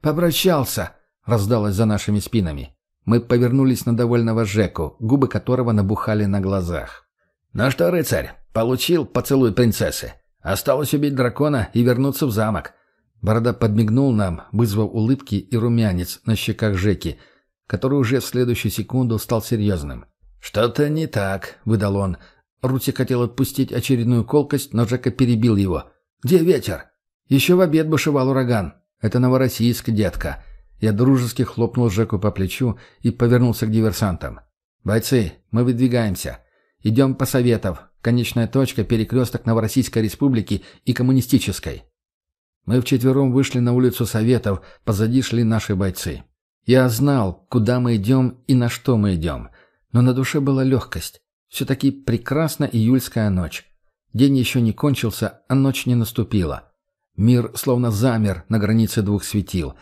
«Попрощался!» — раздалось за нашими спинами. Мы повернулись на довольного Жеку, губы которого набухали на глазах. «Ну что, рыцарь, получил поцелуй принцессы. Осталось убить дракона и вернуться в замок». Борода подмигнул нам, вызвав улыбки и румянец на щеках Жеки, который уже в следующую секунду стал серьезным. «Что-то не так», — выдал он. Рути хотел отпустить очередную колкость, но Жека перебил его. «Где ветер?» «Еще в обед бушевал ураган. Это Новороссийск, детка». Я дружески хлопнул Жеку по плечу и повернулся к диверсантам. «Бойцы, мы выдвигаемся. Идем по советов. Конечная точка – перекресток Новороссийской республики и коммунистической». Мы вчетвером вышли на улицу Советов, позади шли наши бойцы. Я знал, куда мы идем и на что мы идем, но на душе была легкость. Все-таки прекрасна июльская ночь. День еще не кончился, а ночь не наступила. Мир словно замер на границе двух светил.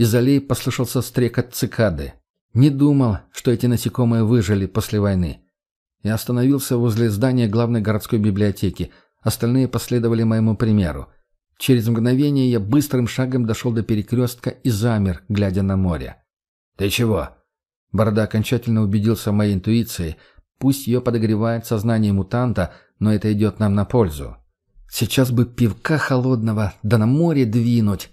Из аллей послышался стрекот цикады. Не думал, что эти насекомые выжили после войны. Я остановился возле здания главной городской библиотеки. Остальные последовали моему примеру. Через мгновение я быстрым шагом дошел до перекрестка и замер, глядя на море. «Ты чего?» Борода окончательно убедился в моей интуиции. Пусть ее подогревает сознание мутанта, но это идет нам на пользу. Сейчас бы пивка холодного, да на море двинуть.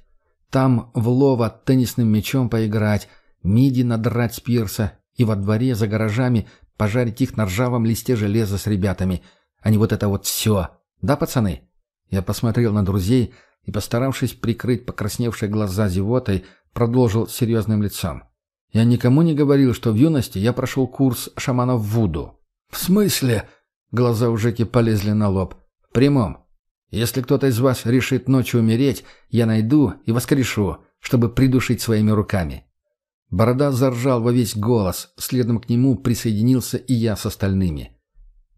Там в лово теннисным мячом поиграть, миди надрать с пирса и во дворе за гаражами пожарить их на ржавом листе железа с ребятами, а не вот это вот все. Да, пацаны?» Я посмотрел на друзей и, постаравшись прикрыть покрасневшие глаза зевотой, продолжил серьезным лицом. «Я никому не говорил, что в юности я прошел курс шаманов Вуду». «В смысле?» Глаза у Жеки полезли на лоб. «В прямом. Если кто-то из вас решит ночью умереть, я найду и воскрешу, чтобы придушить своими руками». Борода заржал во весь голос, следом к нему присоединился и я с остальными.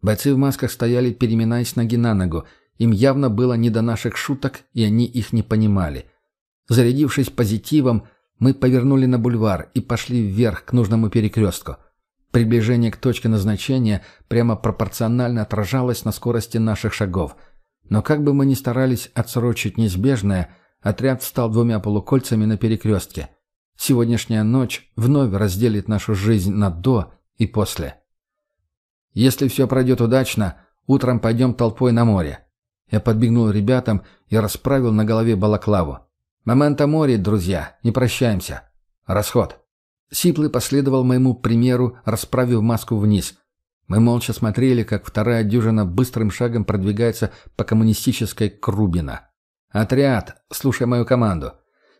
Бойцы в масках стояли, переминаясь ноги на ногу, им явно было не до наших шуток, и они их не понимали. Зарядившись позитивом, мы повернули на бульвар и пошли вверх к нужному перекрестку. Приближение к точке назначения прямо пропорционально отражалось на скорости наших шагов. Но как бы мы ни старались отсрочить неизбежное, отряд стал двумя полукольцами на перекрестке. Сегодняшняя ночь вновь разделит нашу жизнь на «до» и «после». Если все пройдет удачно, утром пойдем толпой на море. Я подбегнул ребятам и расправил на голове балаклаву. «Момента море, друзья, не прощаемся. Расход». Сиплый последовал моему примеру, расправив маску вниз. Мы молча смотрели, как вторая дюжина быстрым шагом продвигается по коммунистической Крубина. «Отряд, слушай мою команду.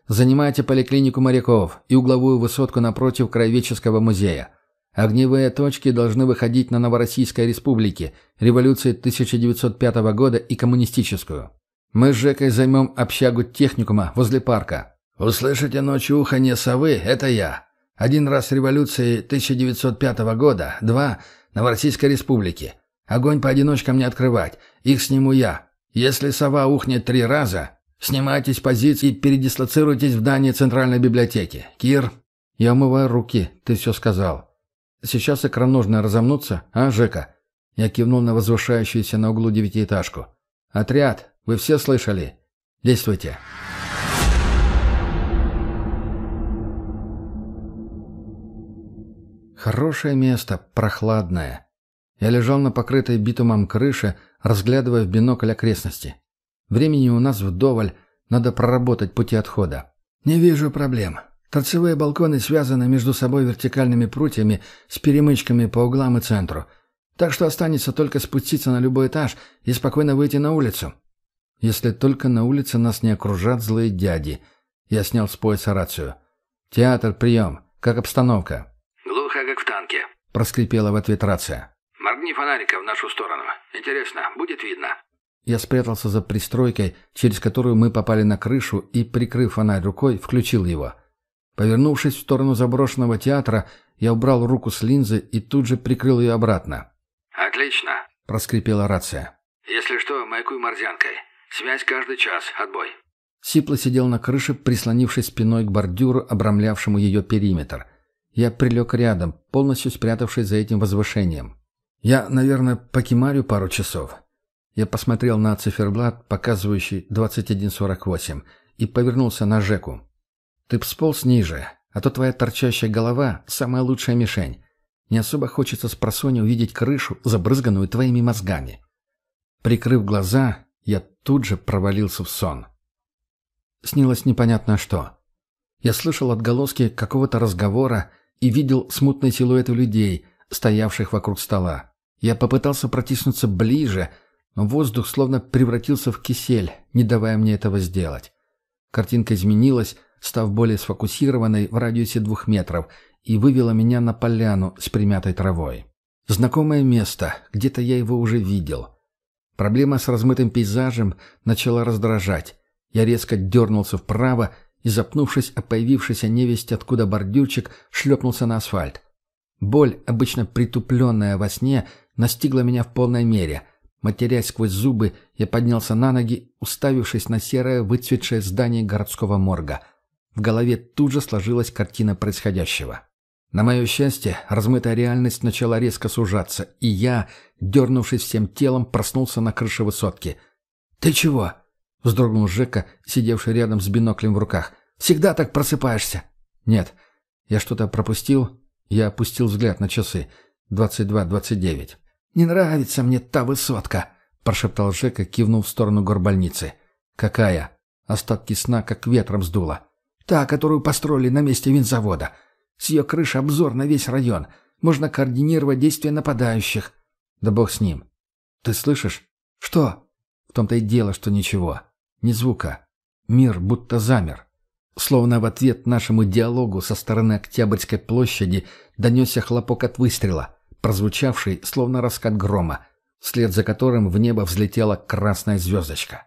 Занимайте поликлинику моряков и угловую высотку напротив Краеведческого музея. Огневые точки должны выходить на Новороссийской республике, революции 1905 года и коммунистическую. Мы с Жекой займем общагу техникума возле парка. Услышите ночью уханье совы – это я. Один раз революции 1905 года, два – Новороссийской республики. Огонь по одиночкам не открывать, их сниму я. Если сова ухнет три раза, снимайтесь с позиций и передислоцируйтесь в здание Центральной библиотеки. Кир? Я умываю руки, ты все сказал. Сейчас икроножные разомнутся, а, Жека?» Я кивнул на возвышающуюся на углу девятиэтажку. «Отряд, вы все слышали? Действуйте!» Хорошее место, прохладное. Я лежал на покрытой битумом крыше, разглядывая в бинокль окрестности. Времени у нас вдоволь, надо проработать пути отхода. «Не вижу проблем. Торцевые балконы связаны между собой вертикальными прутьями с перемычками по углам и центру. Так что останется только спуститься на любой этаж и спокойно выйти на улицу. Если только на улице нас не окружат злые дяди. Я снял с пояса рацию. «Театр, прием. Как обстановка?» «Глухо, как в танке», — проскрипела в ответ рация. «Моргни фонарика в нашу сторону. Интересно, будет видно?» Я спрятался за пристройкой, через которую мы попали на крышу, и, прикрыв фонарь рукой, включил его. Повернувшись в сторону заброшенного театра, я убрал руку с линзы и тут же прикрыл ее обратно. «Отлично», — проскрипела рация. «Если что, маякуй морзянкой. Связь каждый час. Отбой». Сипла сидел на крыше, прислонившись спиной к бордюру, обрамлявшему ее периметр. Я прилег рядом, полностью спрятавшись за этим возвышением. Я, наверное, покемарю пару часов. Я посмотрел на циферблат, показывающий 21.48, и повернулся на Жеку. «Ты б сполз ниже, а то твоя торчащая голова — самая лучшая мишень. Не особо хочется с просони увидеть крышу, забрызганную твоими мозгами». Прикрыв глаза, я тут же провалился в сон. Снилось непонятно что. Я слышал отголоски какого-то разговора и видел смутные силуэты людей, стоявших вокруг стола. Я попытался протиснуться ближе — но воздух словно превратился в кисель, не давая мне этого сделать. Картинка изменилась, став более сфокусированной в радиусе двух метров, и вывела меня на поляну с примятой травой. Знакомое место, где-то я его уже видел. Проблема с размытым пейзажем начала раздражать. Я резко дернулся вправо и, запнувшись о появившейся невесть, откуда бордюрчик, шлепнулся на асфальт. Боль, обычно притупленная во сне, настигла меня в полной мере, Матерясь сквозь зубы, я поднялся на ноги, уставившись на серое выцветшее здание городского морга. В голове тут же сложилась картина происходящего. На мое счастье, размытая реальность начала резко сужаться, и я, дернувшись всем телом, проснулся на крыше высотки. «Ты чего?» — вздрогнул Жека, сидевший рядом с биноклем в руках. «Всегда так просыпаешься?» «Нет. Я что-то пропустил?» Я опустил взгляд на часы. «Двадцать два, двадцать девять». «Не нравится мне та высотка», — прошептал Жека, кивнув в сторону горбольницы. «Какая?» Остатки сна как ветром сдуло. «Та, которую построили на месте винзавода. С ее крыши обзор на весь район. Можно координировать действия нападающих». «Да бог с ним». «Ты слышишь?» «Что?» «В том-то и дело, что ничего. Ни звука. Мир будто замер». Словно в ответ нашему диалогу со стороны Октябрьской площади донесся хлопок от выстрела прозвучавший, словно раскат грома, вслед за которым в небо взлетела красная звездочка.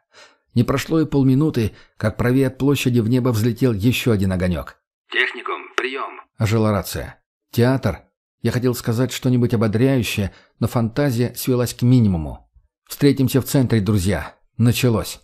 Не прошло и полминуты, как правее от площади в небо взлетел еще один огонек. «Техникум, прием!» — ожила рация. «Театр?» Я хотел сказать что-нибудь ободряющее, но фантазия свелась к минимуму. «Встретимся в центре, друзья. Началось!»